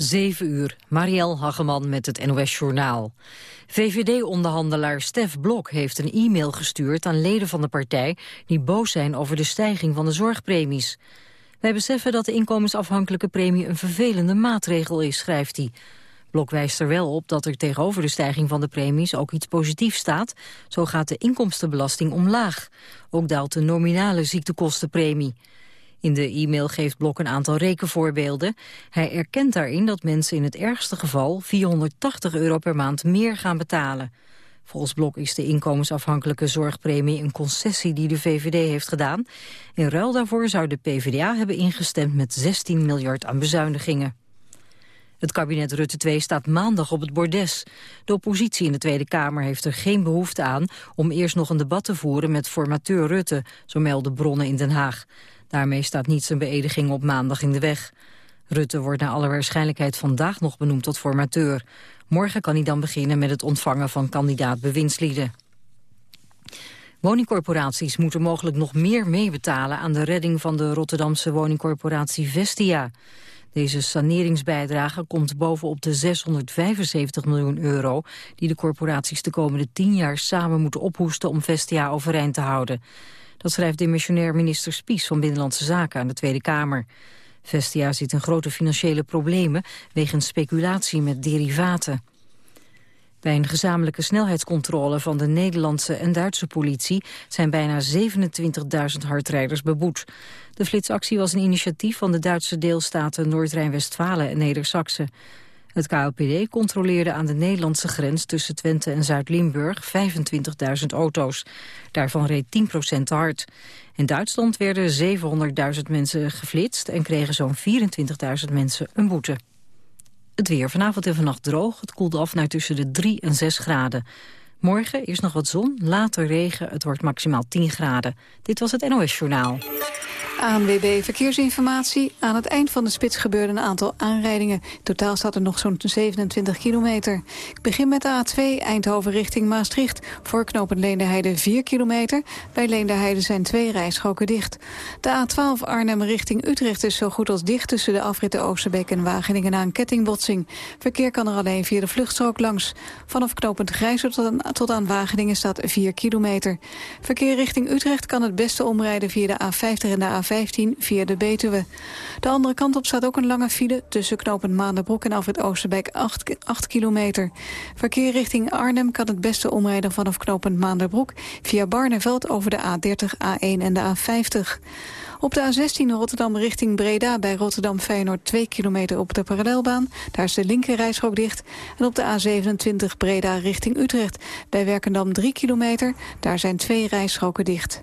7 uur, Marielle Hageman met het NOS Journaal. VVD-onderhandelaar Stef Blok heeft een e-mail gestuurd aan leden van de partij... die boos zijn over de stijging van de zorgpremies. Wij beseffen dat de inkomensafhankelijke premie een vervelende maatregel is, schrijft hij. Blok wijst er wel op dat er tegenover de stijging van de premies ook iets positiefs staat. Zo gaat de inkomstenbelasting omlaag. Ook daalt de nominale ziektekostenpremie. In de e-mail geeft Blok een aantal rekenvoorbeelden. Hij erkent daarin dat mensen in het ergste geval 480 euro per maand meer gaan betalen. Volgens Blok is de inkomensafhankelijke zorgpremie een concessie die de VVD heeft gedaan. In ruil daarvoor zou de PvdA hebben ingestemd met 16 miljard aan bezuinigingen. Het kabinet Rutte 2 staat maandag op het bordes. De oppositie in de Tweede Kamer heeft er geen behoefte aan... om eerst nog een debat te voeren met formateur Rutte, zo melden bronnen in Den Haag. Daarmee staat niet zijn beëdiging op maandag in de weg. Rutte wordt naar alle waarschijnlijkheid vandaag nog benoemd tot formateur. Morgen kan hij dan beginnen met het ontvangen van kandidaat bewindslieden. Woningcorporaties moeten mogelijk nog meer meebetalen aan de redding van de Rotterdamse woningcorporatie Vestia. Deze saneringsbijdrage komt bovenop de 675 miljoen euro... die de corporaties de komende tien jaar samen moeten ophoesten om Vestia overeind te houden. Dat schrijft demissionair minister Spies van Binnenlandse Zaken aan de Tweede Kamer. Vestia zit in grote financiële problemen wegens speculatie met derivaten. Bij een gezamenlijke snelheidscontrole van de Nederlandse en Duitse politie zijn bijna 27.000 hardrijders beboet. De flitsactie was een initiatief van de Duitse deelstaten Noord-Rijn-Westfalen en Neder-Saxe. Het KLPD controleerde aan de Nederlandse grens tussen Twente en Zuid-Limburg 25.000 auto's. Daarvan reed 10% te hard. In Duitsland werden 700.000 mensen geflitst en kregen zo'n 24.000 mensen een boete. Het weer vanavond en vannacht droog. Het koelt af naar tussen de 3 en 6 graden. Morgen eerst nog wat zon, later regen. Het wordt maximaal 10 graden. Dit was het NOS Journaal. ANWB Verkeersinformatie. Aan het eind van de spits gebeurde een aantal aanrijdingen. Totaal staat er nog zo'n 27 kilometer. Ik begin met de A2 Eindhoven richting Maastricht. Voor knooppunt Leenderheide 4 kilometer. Bij Leenderheide zijn twee rijstroken dicht. De A12 Arnhem richting Utrecht is zo goed als dicht... tussen de afritten Oosterbeek en Wageningen na een kettingbotsing. Verkeer kan er alleen via de vluchtstrook langs. Vanaf knooppunt Grijzer tot aan, tot aan Wageningen staat 4 kilometer. Verkeer richting Utrecht kan het beste omrijden via de A50 en de A50 15 via de Betuwe. De andere kant op staat ook een lange file tussen knooppunt Maanderbroek en Alfred Oosterbeek 8, 8 kilometer. Verkeer richting Arnhem kan het beste omrijden vanaf knooppunt Maanderbroek via Barneveld over de A30, A1 en de A50. Op de A16 Rotterdam richting Breda bij Rotterdam Feyenoord 2 kilometer op de parallelbaan. Daar is de linkerrijstrook dicht. En op de A27 Breda richting Utrecht bij Werkendam 3 kilometer. Daar zijn twee rijstroken dicht.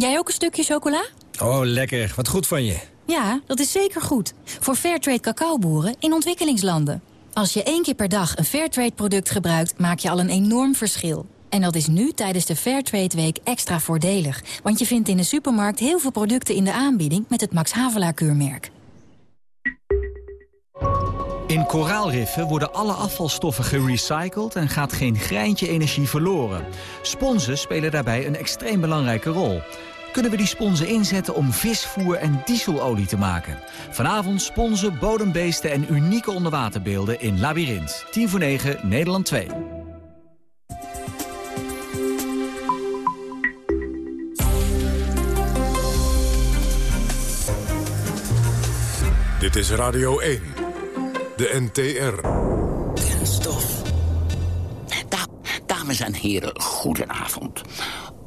Jij ook een stukje chocola? Oh, lekker. Wat goed van je. Ja, dat is zeker goed. Voor Fairtrade cacaoboeren in ontwikkelingslanden. Als je één keer per dag een Fairtrade-product gebruikt, maak je al een enorm verschil. En dat is nu tijdens de Fairtrade Week extra voordelig. Want je vindt in de supermarkt heel veel producten in de aanbieding met het Max Havelaar keurmerk. In koraalriffen worden alle afvalstoffen gerecycled en gaat geen greintje energie verloren. Sponsen spelen daarbij een extreem belangrijke rol kunnen we die sponsen inzetten om visvoer en dieselolie te maken. Vanavond sponsen, bodembeesten en unieke onderwaterbeelden in Labyrinth. 10 voor 9, Nederland 2. Dit is Radio 1, de NTR. Dames en heren, goedenavond.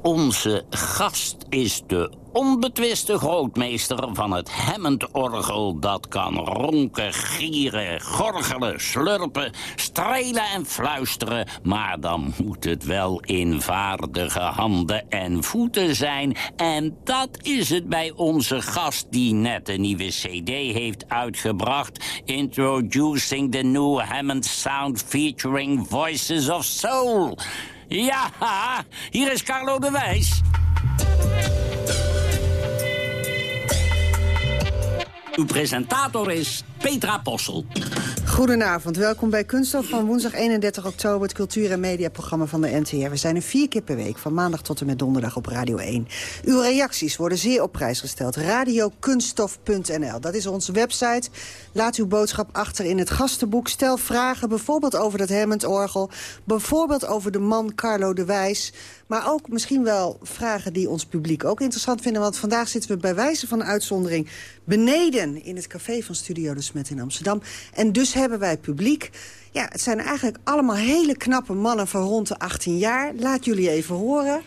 Onze gast is de onbetwiste grootmeester van het Hammond-orgel... dat kan ronken, gieren, gorgelen, slurpen, strelen en fluisteren... maar dan moet het wel in vaardige handen en voeten zijn. En dat is het bij onze gast die net een nieuwe cd heeft uitgebracht... Introducing the New Hammond Sound featuring Voices of Soul... Ja, hier is Carlo de Wijs. Uw presentator is Petra Possel. Goedenavond, welkom bij Kunststof van woensdag 31 oktober... het cultuur- en mediaprogramma van de NTR. We zijn er vier keer per week, van maandag tot en met donderdag op Radio 1. Uw reacties worden zeer op prijs gesteld. Radiokunststof.nl, dat is onze website. Laat uw boodschap achter in het gastenboek. Stel vragen, bijvoorbeeld over dat Hammond-orgel... bijvoorbeeld over de man Carlo de Wijs... Maar ook misschien wel vragen die ons publiek ook interessant vinden. Want vandaag zitten we bij wijze van uitzondering beneden in het café van Studio de Smet in Amsterdam. En dus hebben wij publiek. Ja, het zijn eigenlijk allemaal hele knappe mannen van rond de 18 jaar. Laat jullie even horen.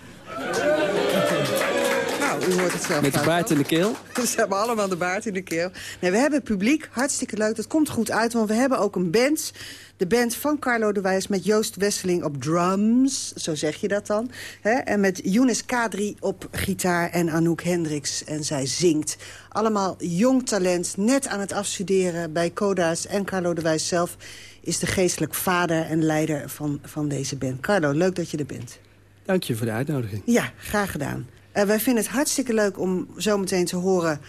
Nou, u hoort het zelf. Met de baard in de keel. Ze hebben allemaal de baard in de keel. Nee, we hebben publiek, hartstikke leuk. Dat komt goed uit, want we hebben ook een band. De band van Carlo de Wijs met Joost Wesseling op drums. Zo zeg je dat dan. Hè? En met Younes Kadri op gitaar en Anouk Hendricks. En zij zingt. Allemaal jong talent, net aan het afstuderen bij Koda's. En Carlo de Wijs zelf is de geestelijk vader en leider van, van deze band. Carlo, leuk dat je er bent. Dank je voor de uitnodiging. Ja, graag gedaan. Uh, wij vinden het hartstikke leuk om zo meteen te horen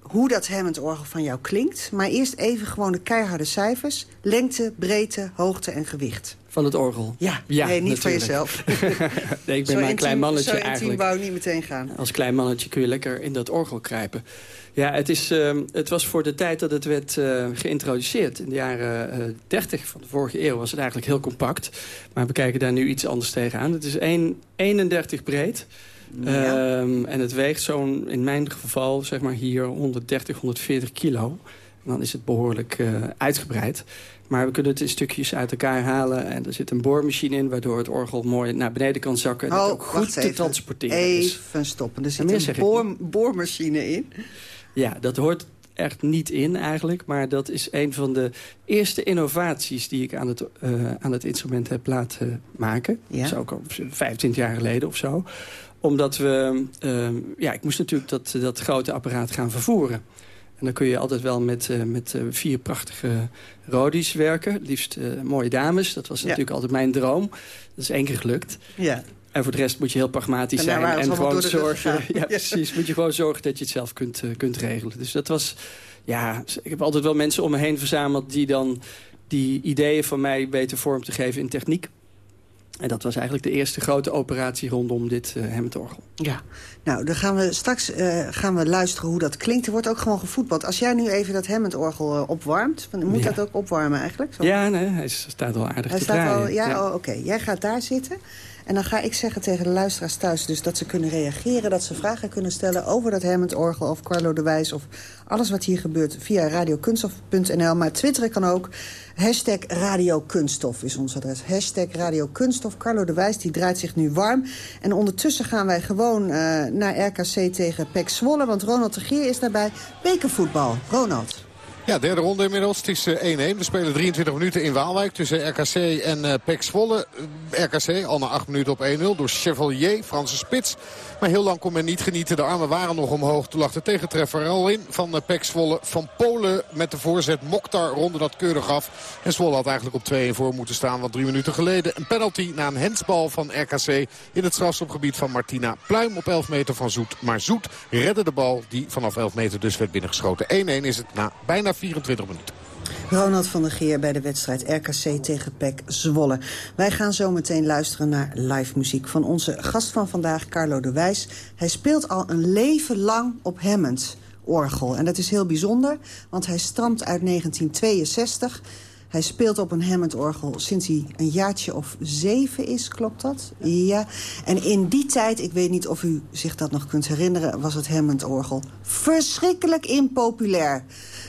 hoe dat Hammond-orgel van jou klinkt. Maar eerst even gewoon de keiharde cijfers. Lengte, breedte, hoogte en gewicht. Van het orgel? Ja, ja nee, niet natuurlijk. van jezelf. nee, ik ben maar een klein mannetje zo eigenlijk. wou niet meteen gaan. Als klein mannetje kun je lekker in dat orgel krijpen. Ja, het, is, uh, het was voor de tijd dat het werd uh, geïntroduceerd. In de jaren uh, 30 van de vorige eeuw was het eigenlijk heel compact. Maar we kijken daar nu iets anders tegenaan. Het is 1, 31 breed. Ja. Um, en het weegt zo'n, in mijn geval, zeg maar hier 130, 140 kilo. En dan is het behoorlijk uh, uitgebreid. Maar we kunnen het in stukjes uit elkaar halen. En er zit een boormachine in, waardoor het orgel mooi naar beneden kan zakken. En oh, ook goed te even. transporteren even is. stoppen. Er zit een boor, boormachine in. Ja, dat hoort echt niet in eigenlijk. Maar dat is een van de eerste innovaties die ik aan het, uh, aan het instrument heb laten maken. Ja. Dat is ook al 25 jaar geleden of zo omdat we... Uh, ja, ik moest natuurlijk dat, dat grote apparaat gaan vervoeren. En dan kun je altijd wel met, uh, met uh, vier prachtige rodies werken. Liefst uh, mooie dames. Dat was ja. natuurlijk altijd mijn droom. Dat is één keer gelukt. Ja. En voor de rest moet je heel pragmatisch zijn. En, gewoon zorgen. Ja, precies. Moet je gewoon zorgen dat je het zelf kunt, kunt regelen. Dus dat was... Ja, ik heb altijd wel mensen om me heen verzameld... die dan die ideeën van mij beter vorm te geven in techniek. En dat was eigenlijk de eerste grote operatie rondom dit uh, Hammond-orgel. Ja, nou, dan gaan we straks uh, gaan we luisteren hoe dat klinkt. Er wordt ook gewoon gevoetbald. Als jij nu even dat Hammond-orgel uh, opwarmt, moet ja. dat ook opwarmen eigenlijk? Zo? Ja, nee, hij staat al aardig hij te staat draaien. Al, ja, ja. Oh, oké. Okay. Jij gaat daar zitten. En dan ga ik zeggen tegen de luisteraars thuis dus dat ze kunnen reageren... dat ze vragen kunnen stellen over dat Hammond-orgel of Carlo de Wijs... of alles wat hier gebeurt via radiokunststof.nl. Maar twitteren kan ook. Hashtag Radio Kunststof is ons adres. Hashtag Radio Kunststof. Carlo de Wijs die draait zich nu warm. En ondertussen gaan wij gewoon uh, naar RKC tegen Pek Zwolle. Want Ronald de Geer is daarbij. Bekervoetbal. Ronald. Ja, derde ronde inmiddels. Het is 1-1. We spelen 23 minuten in Waalwijk tussen RKC en uh, Pek Zwolle. RKC al na 8 minuten op 1-0 door Chevalier, Franse spits. Maar heel lang kon men niet genieten. De armen waren nog omhoog. Toen lag de tegentreffer al in van uh, Pek Zwolle. Van Polen met de voorzet. Mokhtar ronde dat keurig af. En Zwolle had eigenlijk op 2-1 voor moeten staan. Want drie minuten geleden een penalty na een hensbal van RKC... in het strafschopgebied van Martina Pluim op 11 meter van Zoet. Maar Zoet redde de bal die vanaf 11 meter dus werd binnengeschoten. 1-1 is het na bijna 24 minuten. Ronald van der Geer bij de wedstrijd RKC tegen PEC Zwolle. Wij gaan zo meteen luisteren naar live muziek van onze gast van vandaag, Carlo de Wijs. Hij speelt al een leven lang op Hammond orgel. En dat is heel bijzonder, want hij stamt uit 1962. Hij speelt op een Hammond-orgel sinds hij een jaartje of zeven is, klopt dat? Ja. En in die tijd, ik weet niet of u zich dat nog kunt herinneren... was het Hammond-orgel verschrikkelijk impopulair.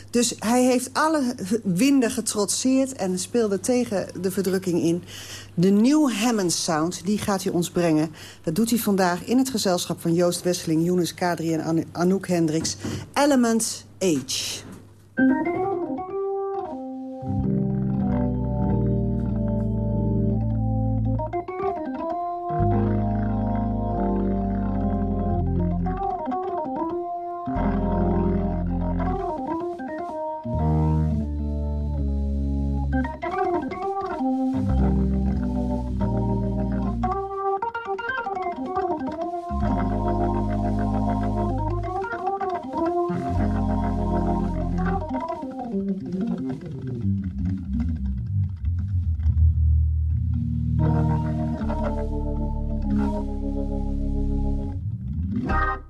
Dus hij heeft alle winden getrotseerd en speelde tegen de verdrukking in. De New Hammond Sound, die gaat hij ons brengen. Dat doet hij vandaag in het gezelschap van Joost Wesseling... Younes Kadri en Anouk Hendricks. Element Age. Thank you.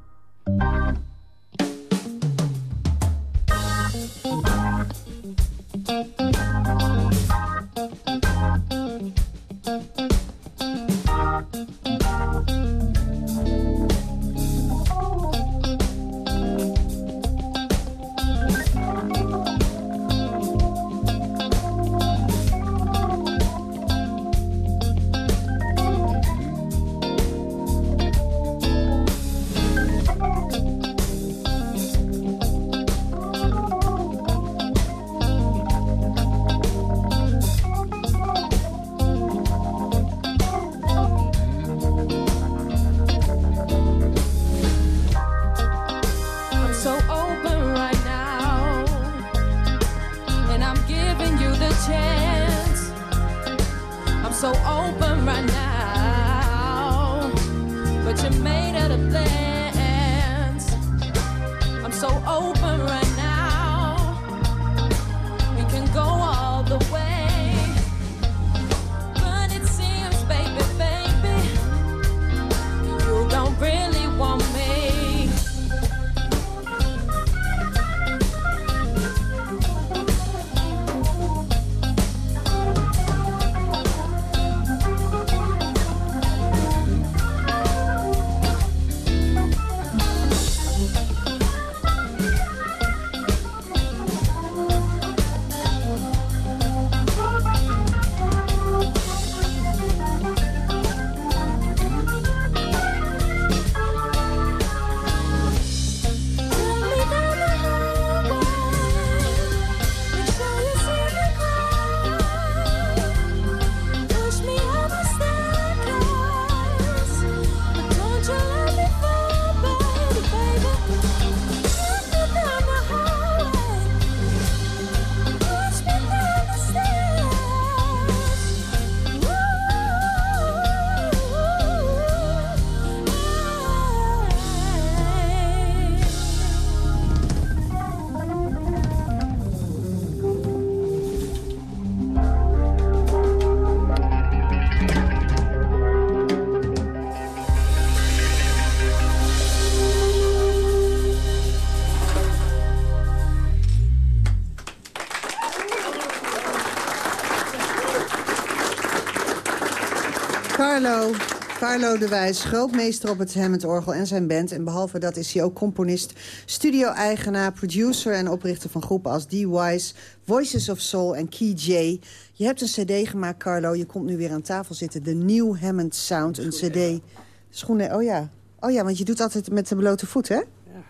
Carlo, Carlo de Wijs, grootmeester op het Hammond-orgel en zijn band. En behalve dat is hij ook componist, studio-eigenaar, producer... en oprichter van groepen als D-Wise, Voices of Soul en Key J. Je hebt een cd gemaakt, Carlo. Je komt nu weer aan tafel zitten. De New Hammond Sound, een cd. Schoenen, oh ja. Oh ja, want je doet altijd met de blote voet, hè? Ja.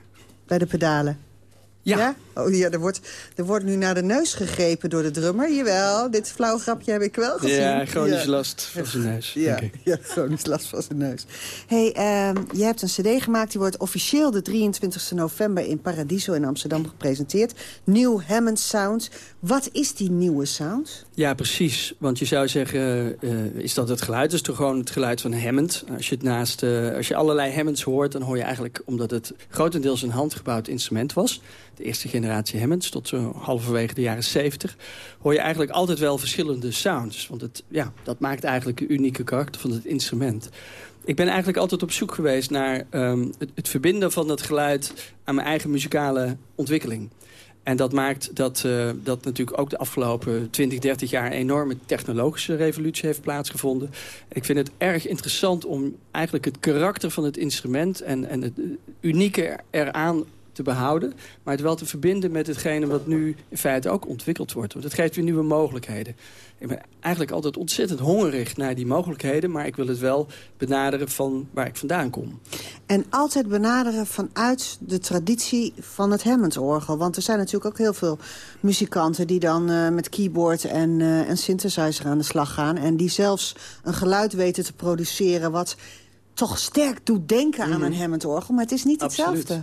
Bij de pedalen. Ja. Oh ja, er wordt, er wordt nu naar de neus gegrepen door de drummer. Jawel, dit flauw grapje heb ik wel gezien. Ja, chronisch last van zijn neus. Ja, ja chronisch last van zijn neus. hey, um, je hebt een cd gemaakt. Die wordt officieel de 23 november in Paradiso in Amsterdam gepresenteerd. New Hammond Sound. Wat is die nieuwe sound? Ja, precies. Want je zou zeggen, uh, is dat het geluid? Is toch gewoon het geluid van Hammond. Als je, het naast, uh, als je allerlei Hammonds hoort, dan hoor je eigenlijk... omdat het grotendeels een handgebouwd instrument was de eerste generatie Hammonds... tot zo halverwege de jaren 70... hoor je eigenlijk altijd wel verschillende sounds. Want het, ja, dat maakt eigenlijk een unieke karakter van het instrument. Ik ben eigenlijk altijd op zoek geweest naar um, het, verbinden van dat geluid... aan mijn eigen muzikale ontwikkeling. En dat maakt dat, uh, dat natuurlijk ook de afgelopen 20, 30 jaar... een enorme technologische revolutie heeft plaatsgevonden. Ik vind het erg interessant om eigenlijk het karakter van het instrument... en, en het unieke eraan te behouden... maar het wel te verbinden met hetgene wat nu in feite ook ontwikkeld wordt. Want het geeft weer nieuwe mogelijkheden. Ik ben eigenlijk altijd ontzettend hongerig naar die mogelijkheden... maar ik wil het wel benaderen van waar ik vandaan kom. En altijd benaderen vanuit de traditie van het Hammond-orgel. Want er zijn natuurlijk ook heel veel muzikanten... die dan uh, met keyboard en, uh, en synthesizer aan de slag gaan... en die zelfs een geluid weten te produceren... wat toch sterk doet denken aan mhm. een Hammond-orgel. Maar het is niet hetzelfde.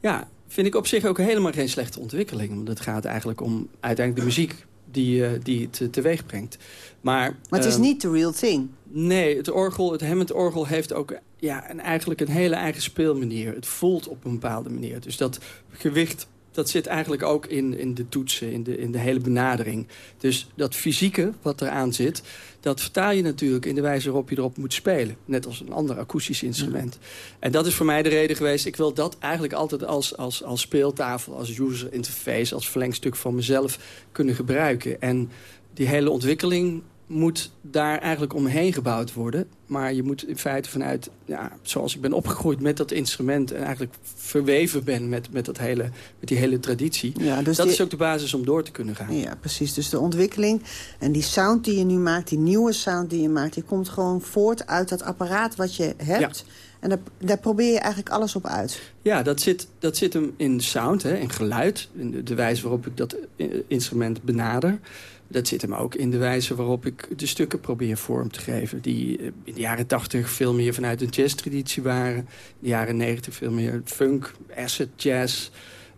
Ja, vind ik op zich ook helemaal geen slechte ontwikkeling. Want het gaat eigenlijk om uiteindelijk de muziek die, uh, die het teweeg brengt. Maar, maar het is ehm, niet the real thing. Nee, het orgel, het Hammond-orgel heeft ook ja, een, eigenlijk een hele eigen speelmanier. Het voelt op een bepaalde manier. Dus dat gewicht dat zit eigenlijk ook in, in de toetsen, in de, in de hele benadering. Dus dat fysieke wat eraan zit, dat vertaal je natuurlijk in de wijze waarop je erop moet spelen. Net als een ander akoestisch instrument. En dat is voor mij de reden geweest. Ik wil dat eigenlijk altijd als, als, als speeltafel, als user interface... als verlengstuk van mezelf kunnen gebruiken. En die hele ontwikkeling moet daar eigenlijk omheen gebouwd worden. Maar je moet in feite vanuit, ja, zoals ik ben opgegroeid met dat instrument... en eigenlijk verweven ben met, met, dat hele, met die hele traditie. Ja, dus dat is ook de basis om door te kunnen gaan. Ja, precies. Dus de ontwikkeling en die sound die je nu maakt... die nieuwe sound die je maakt... die komt gewoon voort uit dat apparaat wat je hebt... En daar, daar, probeer je eigenlijk alles op uit. Ja, dat zit, dat zit hem in sound, hè, in geluid. In de wijze waarop ik dat instrument benader dat zit hem ook in de wijze waarop ik de stukken probeer vorm te geven. Die eh, in de jaren tachtig veel meer vanuit een jazz-traditie waren. In de jaren negentig veel meer funk, acid jazz.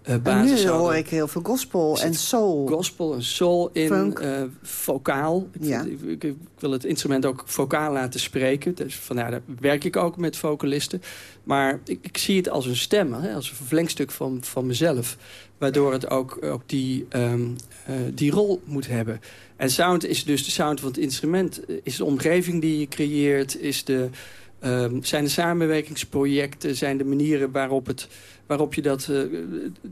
Uh, en nu hoor ik heel veel gospel en soul. Gospel en soul in uh, vocaal. Ja. Ik, ik, wil het instrument ook vocaal laten spreken. Dus vandaar daar werk ik ook met vocalisten. Maar ik, ik zie het als een stem, hè, als een verlengstuk van, van mezelf. Waardoor het ook, ook die, um, uh, die rol moet hebben. En sound is dus de sound van het instrument. Is de omgeving die je creëert, is de, um, zijn de samenwerkingsprojecten... zijn de manieren waarop het waarop je dat uh,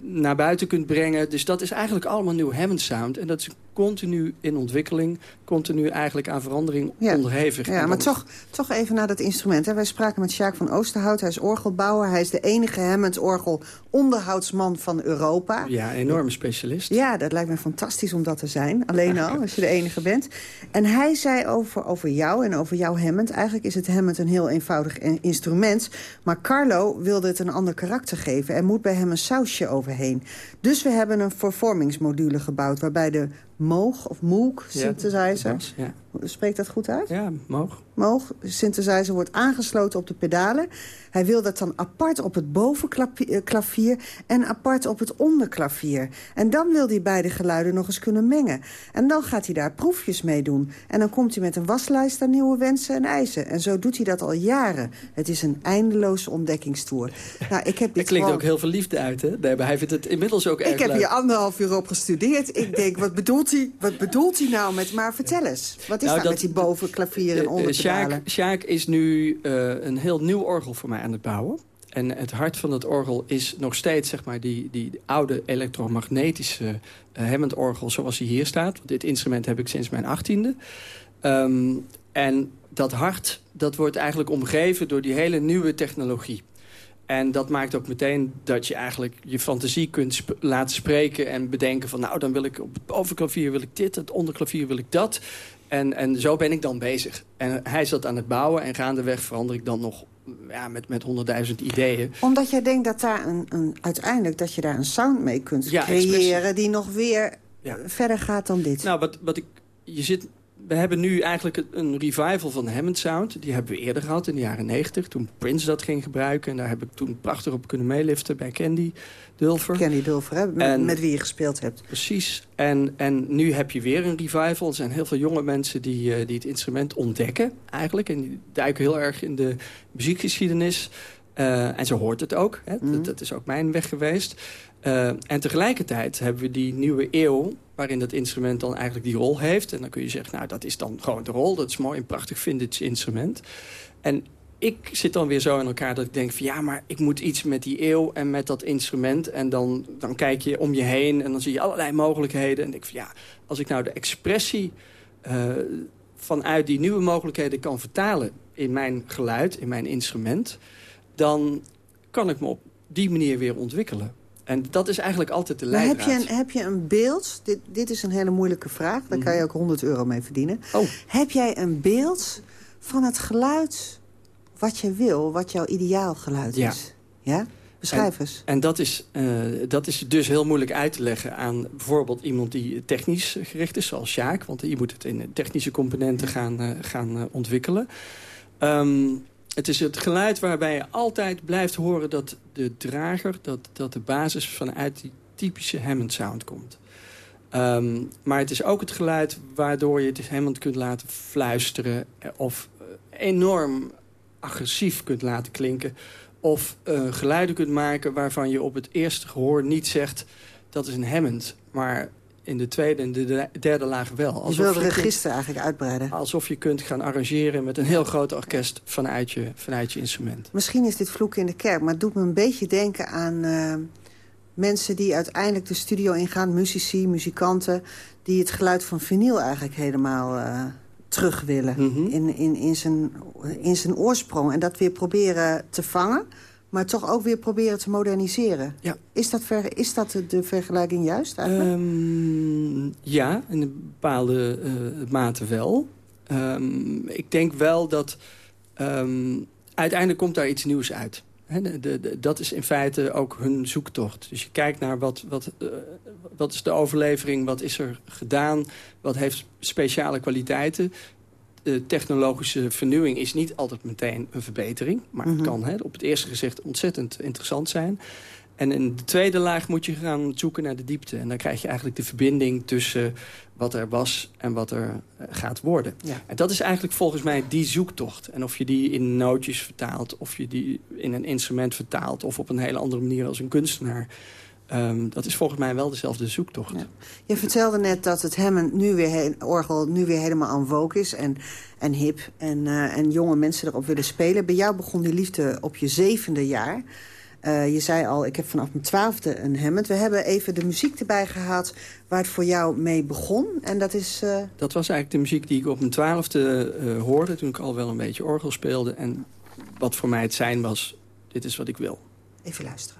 naar buiten kunt brengen. Dus dat is eigenlijk allemaal nieuw Hammond Sound. En dat is continu in ontwikkeling, continu eigenlijk aan verandering onderhevig. Ja, maar toch, toch even naar dat instrument. Hè. Wij spraken met Sjaak van Oosterhout, hij is orgelbouwer. Hij is de enige Hammond-orgel onderhoudsman van Europa. Ja, enorme specialist. Ja, dat lijkt me fantastisch om dat te zijn. Alleen al, als je de enige bent. En hij zei over, over jou en over jouw Hammond... eigenlijk is het Hammond een heel eenvoudig instrument. Maar Carlo wilde het een ander karakter geven. Er moet bij hem een sausje overheen. Dus we hebben een vervormingsmodule gebouwd... waarbij de Moog of Moog synthesizer. Ja, Spreekt dat goed uit? Ja, Moog. Moog, synthesizer wordt aangesloten op de pedalen. Hij wil dat dan apart op het bovenklavier en apart op het onderklavier. En dan wil hij beide geluiden nog eens kunnen mengen. En dan gaat hij daar proefjes mee doen. En dan komt hij met een waslijst aan nieuwe wensen en eisen. En zo doet hij dat al jaren. Het is een eindeloze ontdekkingstoer. Nou, ik heb dit klinkt ook heel veel liefde uit, hè? Nee, hij vindt het inmiddels ook erg Ik heb hier anderhalf uur op gestudeerd. Ik denk, wat bedoelt hij, wat bedoelt hij nou met... Maar vertel eens, wat is nou, dat, met die bovenklavier en onderpedalen? Sjaak, is nu uh, een heel nieuw orgel voor mij aan het bouwen. En het hart van het orgel is nog steeds zeg maar, die, die oude elektromagnetische uh, Hammond-orgel zoals hij hier staat. Want dit instrument heb ik sinds mijn achttiende. Um, en dat hart dat wordt eigenlijk omgeven door die hele nieuwe technologie. En dat maakt ook meteen dat je eigenlijk je fantasie kunt laten spreken... en bedenken van nou, dan wil ik op het bovenklavier wil ik dit... het onderklavier wil ik dat. En, en zo ben ik dan bezig. En hij zat aan het bouwen en gaandeweg verander ik dan nog ja, met, met honderdduizend ideeën. Omdat jij denkt dat daar een, een, uiteindelijk dat je daar een sound mee kunt creëren... die nog weer verder gaat dan dit. Nou, wat, wat ik, je zit we hebben nu eigenlijk een revival van Hammond Sound. Die hebben we eerder gehad in de jaren 90, toen Prince dat ging gebruiken. En daar heb ik toen prachtig op kunnen meeliften bij Candy Dulfer. Candy Dulfer, hè? Met, met, wie je gespeeld hebt. Precies. En, en nu heb je weer een revival. Er zijn heel veel jonge mensen die, uh, die het instrument ontdekken eigenlijk. En die duiken heel erg in de muziekgeschiedenis. Uh, en zo hoort het ook. Hè? Dat, dat, is ook mijn weg geweest. Uh, en tegelijkertijd hebben we die nieuwe eeuw waarin dat instrument dan eigenlijk die rol heeft. En dan kun je zeggen, nou, dat is dan gewoon de rol. Dat is mooi, een prachtig vintage instrument. En ik zit dan weer zo in elkaar dat ik denk van... ja, maar ik moet iets met die eeuw en met dat instrument. En dan, dan kijk je om je heen en dan zie je allerlei mogelijkheden. En ik van ja, als ik nou de expressie uh, vanuit die nieuwe mogelijkheden kan vertalen... in mijn geluid, in mijn instrument... dan kan ik me op die manier weer ontwikkelen. En dat is eigenlijk altijd de leidraad. heb je een, heb je een beeld? Dit, dit is een hele moeilijke vraag. Daar kan je ook 100 euro mee verdienen. Oh. Heb jij een beeld van het geluid wat je wil, wat jouw ideaal geluid is? Ja? Beschrijf en, eens. En dat is, uh, dat is dus heel moeilijk uit te leggen aan bijvoorbeeld iemand die technisch gericht is, zoals Sjaak. Want je moet het in technische componenten gaan, uh, gaan uh, ontwikkelen. Um, het is het geluid waarbij je altijd blijft horen dat de drager... dat, dat de basis vanuit die typische Hammond sound komt. Um, maar het is ook het geluid waardoor je het Hammond kunt laten fluisteren... of enorm agressief kunt laten klinken... of uh, geluiden kunt maken waarvan je op het eerste gehoor niet zegt... dat is een Hammond, maar in de tweede en de derde laag wel. Alsof je wil het register eigenlijk uitbreiden. Alsof je kunt gaan arrangeren met een heel groot orkest vanuit je, vanuit je instrument. Misschien is dit vloek in de kerk, maar het doet me een beetje denken aan... Uh, mensen die uiteindelijk de studio ingaan, muzici, muzikanten... die het geluid van vinyl eigenlijk helemaal uh, terug willen mm -hmm. in, in, in, zijn, in zijn oorsprong. En dat weer proberen te vangen maar toch ook weer proberen te moderniseren. Ja. Is, dat ver, is dat de vergelijking juist eigenlijk? Um, ja, in een bepaalde uh, mate wel. Um, ik denk wel dat um, uiteindelijk komt daar iets nieuws uit. He, de, dat is in feite ook hun zoektocht. Dus je kijkt naar wat, wat, uh, wat is de overlevering, wat is er gedaan... wat heeft speciale kwaliteiten de technologische vernieuwing is niet altijd meteen een verbetering. Maar het kan hè, op het eerste gezicht ontzettend interessant zijn. En in de tweede laag moet je gaan zoeken naar de diepte. En dan krijg je eigenlijk de verbinding tussen wat er was en wat er gaat worden. Ja. En dat is eigenlijk volgens mij die zoektocht. En of je die in nootjes vertaalt, of je die in een instrument vertaalt... of op een hele andere manier als een kunstenaar... Um, dat is volgens mij wel dezelfde zoektocht. Ja. Je vertelde net dat het Hammond nu weer orgel nu weer helemaal aan vogue is en, en hip. En, uh, en jonge mensen erop willen spelen. Bij jou begon die liefde op je zevende jaar. Uh, je zei al, ik heb vanaf mijn twaalfde een Hammond. We hebben even de muziek erbij gehad waar het voor jou mee begon. En dat is... Uh... Dat was eigenlijk de muziek die ik op mijn twaalfde hoorde... toen ik al wel een beetje orgel speelde. En wat voor mij het zijn was, dit is wat ik wil. Even luisteren.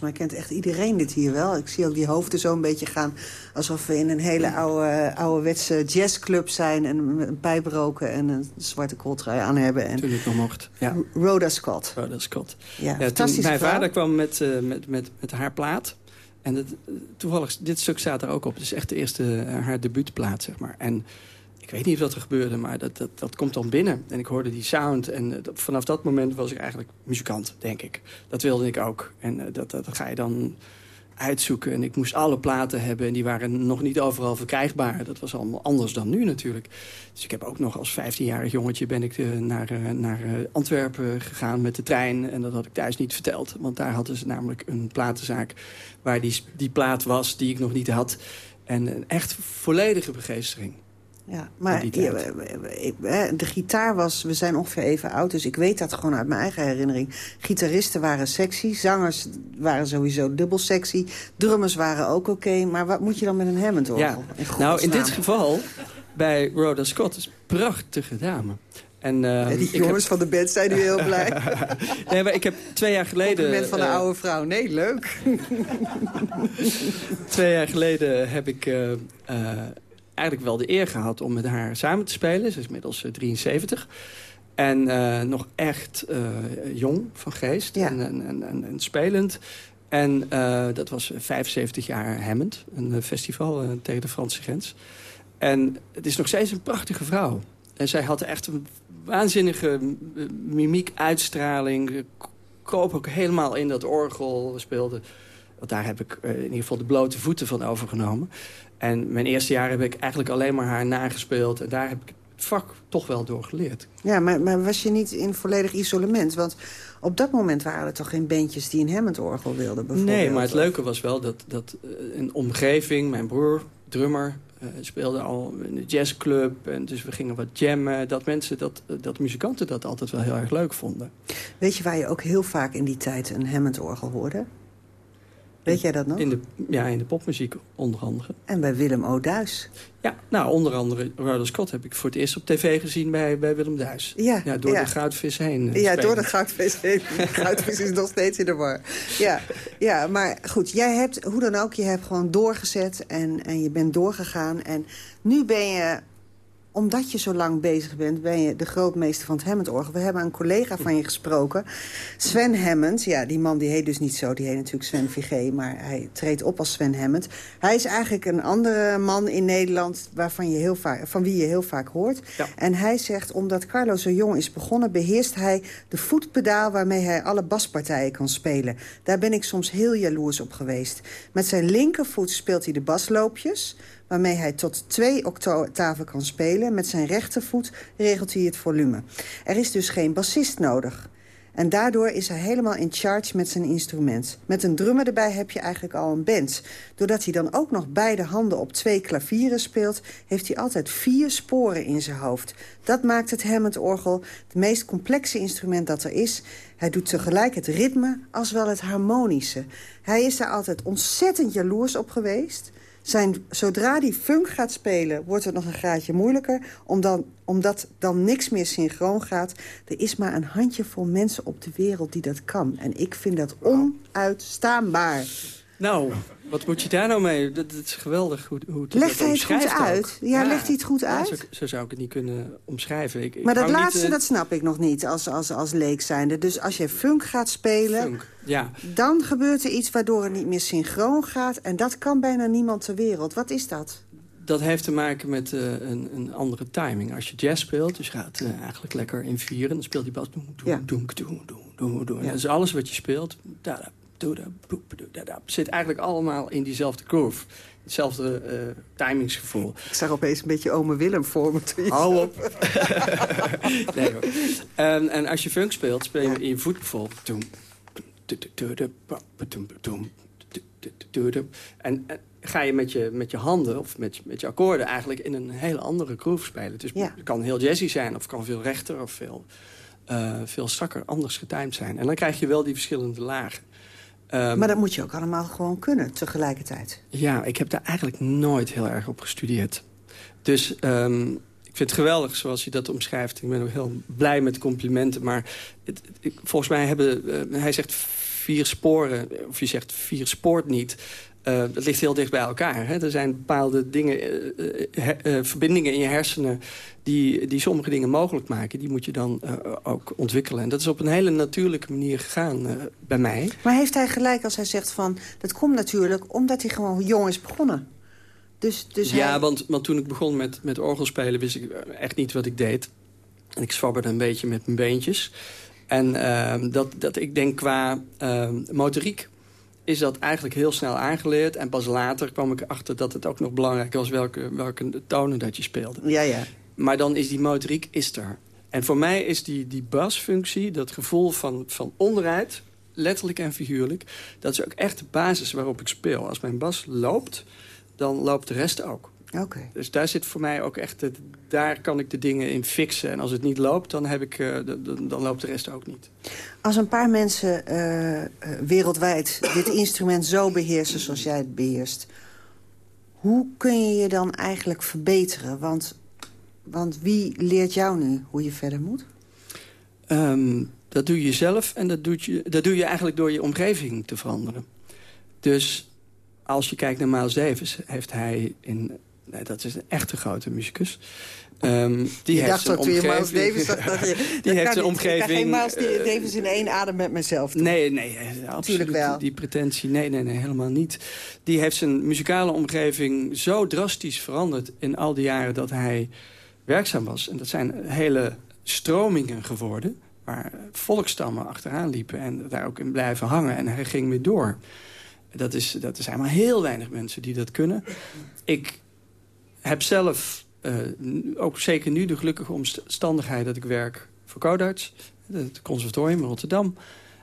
Volgens mij kent echt iedereen dit hier wel. Ik zie ook die hoofden zo een beetje gaan... alsof we in een hele oude, ouderwetse jazzclub zijn... en een pijp roken en een zwarte kooltrui aan hebben. En toen ik nog mocht, ja. Rhoda Scott. Rhoda Scott. Ja, ja toen mijn vrouw. vader kwam met, uh, met, met, met haar plaat... En het, toevallig, dit stuk staat er ook op. Het is echt de eerste, uh, haar debuutplaat, zeg maar. En ik weet niet wat er gebeurde, maar dat, dat, dat komt dan binnen. En ik hoorde die sound en uh, vanaf dat moment was ik eigenlijk muzikant, denk ik. Dat wilde ik ook. En uh, dat, dat, dat, ga je dan uitzoeken. En ik moest alle platen hebben en die waren nog niet overal verkrijgbaar. Dat was allemaal anders dan nu natuurlijk. Dus ik heb ook nog als 15-jarig jongetje ben ik uh, naar, naar Antwerpen gegaan met de trein. En dat had ik thuis niet verteld. Want daar hadden ze namelijk een platenzaak waar die, die plaat was die ik nog niet had. En een echt volledige begeestering. Ja, maar de gitaar was... We zijn ongeveer even oud, dus ik weet dat gewoon uit mijn eigen herinnering. Gitaristen waren sexy, zangers waren sowieso dubbel sexy. Drummers waren ook oké, okay, maar wat moet je dan met een Hammond orgel? Ja. Nou, in dit geval, bij Rhoda Scott, is prachtige dame. En, uh, ja, die jongens heb... van de band zijn nu heel blij. nee, maar ik heb twee jaar geleden... Compliment van de uh, oude vrouw. Nee, leuk. twee jaar geleden heb ik... Uh, eigenlijk wel de eer gehad om met haar samen te spelen. Ze is inmiddels 73. En uh, nog echt uh, jong van geest ja. en, en, en, en, spelend. En dat was 75 jaar Hammond, een festival tegen de Franse grens. En het is nog steeds een prachtige vrouw. En zij had echt een waanzinnige mimiek, uitstraling. Kroop ook helemaal in dat orgel, speelde. Want daar heb ik in ieder geval de blote voeten van overgenomen. En mijn eerste jaar heb ik eigenlijk alleen maar haar nagespeeld. En daar heb ik het vak toch wel door geleerd. Ja, maar, maar was je niet in volledig isolement? Want op dat moment waren er toch geen bandjes die een Hammond-orgel wilden bijvoorbeeld? Nee, maar het leuke was wel dat, dat uh, een omgeving... Mijn broer, drummer, uh, speelde al in de jazzclub. En dus we gingen wat jammen. Dat mensen, dat, dat muzikanten dat altijd wel heel erg leuk vonden. Weet je waar je ook heel vaak in die tijd een Hammond-orgel hoorde? Weet jij dat nog? In de, ja, in de popmuziek onder andere. En bij Willem O. Duis. Ja, nou, onder andere Rodder Scott heb ik voor het eerst op tv gezien bij, bij Willem Duis. Ja, ja door ja. de goudvis heen. Ja, door de goudvis heen. De goudvis is nog steeds in de war. Ja, ja, maar goed, jij hebt, hoe dan ook, je hebt gewoon doorgezet en, en je bent doorgegaan. En nu ben je omdat je zo lang bezig bent, ben je de grootmeester van het Hammond-orgel. We hebben een collega van je gesproken, Sven Hammond. Ja, die man die heet dus niet zo, die heet natuurlijk Sven Vigé... maar hij treedt op als Sven Hammond. Hij is eigenlijk een andere man in Nederland waarvan je heel vaak, van wie je heel vaak hoort. Ja. En hij zegt, omdat Carlo zo jong is begonnen... beheerst hij de voetpedaal waarmee hij alle baspartijen kan spelen. Daar ben ik soms heel jaloers op geweest. Met zijn linkervoet speelt hij de basloopjes waarmee hij tot twee octaven kan spelen. Met zijn rechtervoet regelt hij het volume. Er is dus geen bassist nodig. En daardoor is hij helemaal in charge met zijn instrument. Met een drummer erbij heb je eigenlijk al een band. Doordat hij dan ook nog beide handen op twee klavieren speelt... heeft hij altijd vier sporen in zijn hoofd. Dat maakt het Hammond-orgel het meest complexe instrument dat er is. Hij doet tegelijk het ritme als wel het harmonische. Hij is daar altijd ontzettend jaloers op geweest... Zijn, zodra die funk gaat spelen, wordt het nog een graadje moeilijker. Omdat, omdat dan niks meer synchroon gaat. Er is maar een handjevol mensen op de wereld die dat kan. En ik vind dat onuitstaanbaar. Nou, wat moet je daar nou mee? Dat, dat is geweldig hoe, hoe het Legt hij het goed uit? Ja, legt hij het goed Ja, uit? zo, zo zou ik het niet kunnen omschrijven. Ik, ik Maar dat niet, laatste, eh, dat snap ik nog niet als, als, als leek zijnde. Dus als je funk gaat spelen, funk. Ja, dan gebeurt er iets waardoor het niet meer synchroon gaat. En dat kan bijna niemand ter wereld. Wat is dat? dat heeft te maken met eh, een, een andere timing. Als je jazz speelt, dus je gaat eh, eigenlijk lekker in vieren... dan speelt die bas... Doem, doem, Ja. doem, doem, doem, doem, doem. En Ja. dat is alles wat je speelt. Da, da, Zit eigenlijk allemaal in diezelfde curve. Hetzelfde eh, timingsgevoel. Ik zag opeens een beetje ome Willem voor me. Hou op. nee. En, als je funk speelt, speel je in je voet bijvoorbeeld. En, en, ga je met je, met je handen of met, met je akkoorden eigenlijk in een hele andere groove spelen. Dus het kan heel jazzy zijn of kan veel rechter of veel, eh, veel strakker, anders getimed zijn. En dan krijg je wel die verschillende lagen. Ehm, Maar dat moet je ook allemaal gewoon kunnen tegelijkertijd. ja, ik heb daar eigenlijk nooit heel erg op gestudeerd. Dus ehm, ik vind het geweldig zoals je dat omschrijft. Ik ben ook heel blij met complimenten. Maar het, volgens mij hebben... eh, hij zegt vier sporen, of je zegt vier spoort niet. Eh, dat ligt heel dicht bij elkaar. Hè? Er zijn bepaalde dingen, eh, eh, her- verbindingen in je hersenen... Die, die sommige dingen mogelijk maken. Die moet je dan ook ontwikkelen. En dat is op een hele natuurlijke manier gegaan bij mij. Maar heeft hij gelijk als hij zegt van... dat komt natuurlijk omdat hij gewoon jong is begonnen. Dus, dus ja, hij... want, want toen ik begon met, met orgelspelen wist ik echt niet wat ik deed. En ik zwabberde een beetje met mijn beentjes. En ehm, dat, dat ik denk qua ehm, motoriek is dat eigenlijk heel snel aangeleerd. En pas later kwam ik erachter dat het ook nog belangrijk was... welke, welke tonen dat je speelde. Ja, ja. Maar dan is die motoriek is er. En voor mij is die, die basfunctie, dat gevoel van, van onderuit... letterlijk en figuurlijk, dat is ook echt de basis waarop ik speel. Als mijn bas loopt, dan loopt de rest ook. Oké. Dus daar zit voor mij ook echt... Daar kan ik de dingen in fixen. En als het niet loopt, dan, heb ik, eh, dan loopt de rest ook niet. Als een paar mensen eh, eh, wereldwijd dit instrument zo beheersen zoals jij het beheerst... hoe kun je je dan eigenlijk verbeteren? Want, want wie leert jou nu hoe je verder moet? Ehm, dat doe je zelf en dat, doet je, dat doe je eigenlijk door je omgeving te veranderen. Dus als je kijkt naar Miles Davis... heeft hij in Nee, dat is een echte grote muzikus. Um, die je heeft dacht dat je Miles Davis dacht dat je... die heeft een omgeving... Ik geen Miles Davis in één adem met mezelf doen. Nee, nee, absoluut wel. Die pretentie, nee, nee, nee, helemaal niet. Die heeft zijn muzikale omgeving zo drastisch veranderd... in al die jaren dat hij werkzaam was. En dat zijn hele stromingen geworden... waar volkstammen achteraan liepen en daar ook in blijven hangen. En hij ging weer door. Dat is, dat is maar heel weinig mensen die dat kunnen. Ik heb zelf uh, ook zeker nu de gelukkige omstandigheid dat ik werk voor Codarts. Het conservatorium in Rotterdam.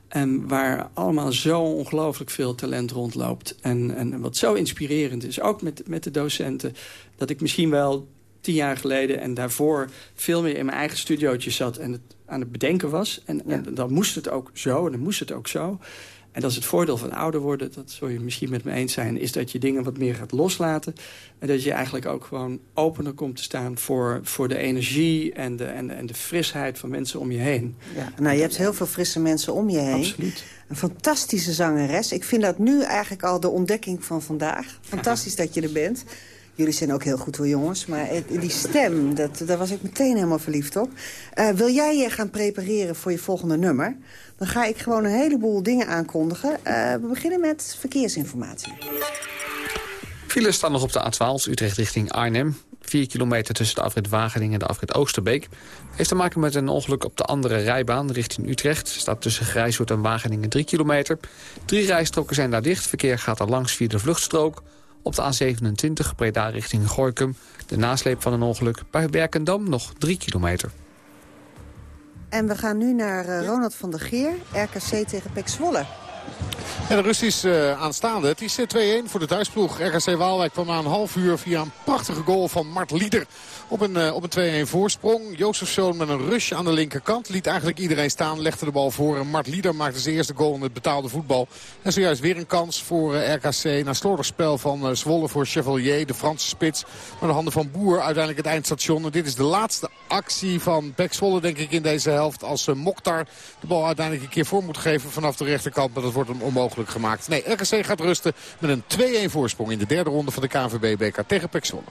En waar allemaal zo ongelooflijk veel talent rondloopt. En, en wat zo inspirerend is, ook met, met de docenten... dat ik misschien wel tien jaar geleden en daarvoor veel meer in mijn eigen studiootje zat... en het aan het bedenken was. En, en dan moest het ook zo en dan moest het ook zo. En dat is het voordeel van ouder worden, dat zul je misschien met me eens zijn... is dat je dingen wat meer gaat loslaten. En dat je eigenlijk ook gewoon opener komt te staan... voor, voor de energie en de, en, en de frisheid van mensen om je heen. Ja, nou, je hebt heel veel frisse mensen om je heen. Absoluut. Een fantastische zangeres. Ik vind dat nu eigenlijk al de ontdekking van vandaag. Fantastisch dat je er bent. Jullie zijn ook heel goed hoor, jongens. Maar die stem, dat, daar was ik meteen helemaal verliefd op. Uh, wil jij je gaan prepareren voor je volgende nummer? Dan ga ik gewoon een heleboel dingen aankondigen. Uh, we beginnen met verkeersinformatie. Files staan nog op de A12 Utrecht richting Arnhem. 4 kilometer tussen de afrit Wageningen en de afrit Oosterbeek. Heeft te maken met een ongeluk op de andere rijbaan richting Utrecht. Staat tussen Grijshoort en Wageningen 3 kilometer. Drie rijstroken zijn daar dicht. Verkeer gaat er langs via de vluchtstrook. Op de A27 Breda richting Gorkum. De nasleep van een ongeluk bij Berkendam nog 3 kilometer. En we gaan nu naar uh, Ronald van der Geer, RKC tegen Pek Zwolle. En de rust is uh, aanstaande. Het is 2-1 eh, voor de thuisploeg. RKC Waalwijk kwam na een half uur via een prachtige goal van Mart Lieder op een, uh, op een 2-1 voorsprong. Jozefzoon met een rush aan de linkerkant. Liet eigenlijk iedereen staan, legde de bal voor. En Mart Lieder maakte zijn eerste goal in het betaalde voetbal. En zojuist weer een kans voor uh, RKC. Na slordig spel van uh, Zwolle voor Chevalier, de Franse spits. Maar de handen van Boer uiteindelijk het eindstation. En dit is de laatste actie van Beck Zwolle denk ik in deze helft. Als Mokhtar de bal uiteindelijk een keer voor moet geven vanaf de rechterkant. Maar dat wordt hem onmogelijk gemaakt. Nee, RKC gaat rusten met een 2-1 voorsprong in de derde ronde van de KNVB-BK tegen Pek Zwolle.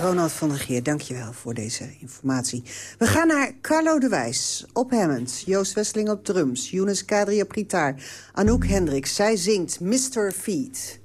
Ronald van der Geer, dankjewel voor deze informatie. We gaan naar Carlo de Wijs op Hammond, Joost Westeling op drums... Younes Kadri op gitaar, Anouk Hendricks. Zij zingt Mr. Feet.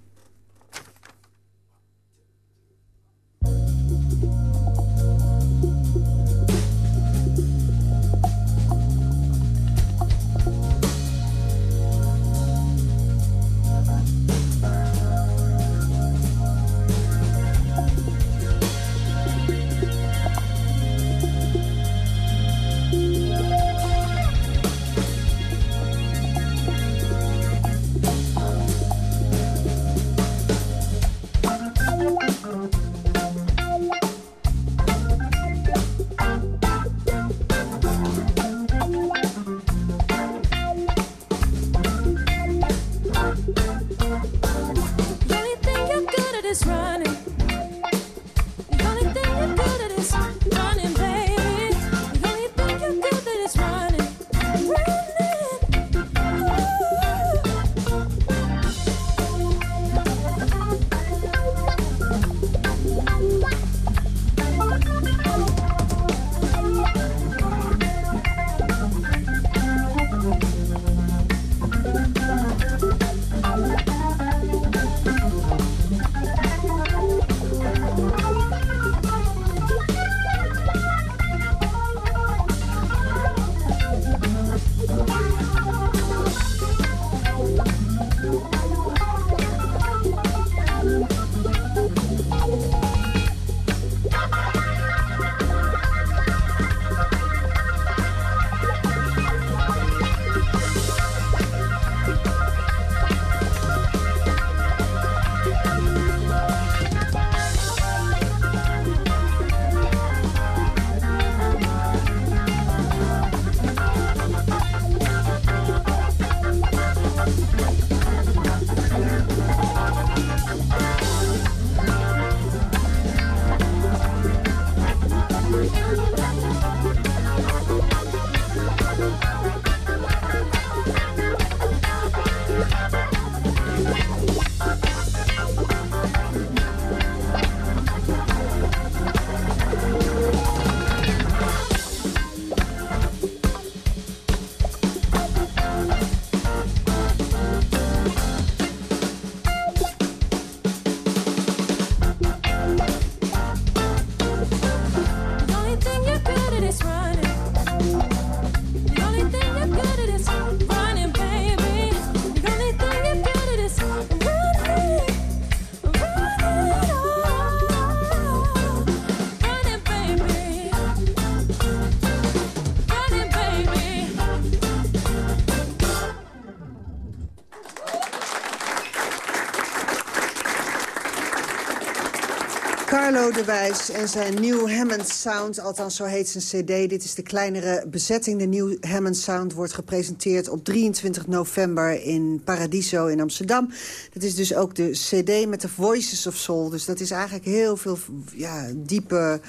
En zijn New Hammond Sound. Althans, zo heet zijn cd. Dit is de kleinere bezetting. De New Hammond Sound wordt gepresenteerd op 23 november in Paradiso in Amsterdam. Dat is dus ook de cd met de Voices of Soul. Dus dat is eigenlijk heel veel ja, diepe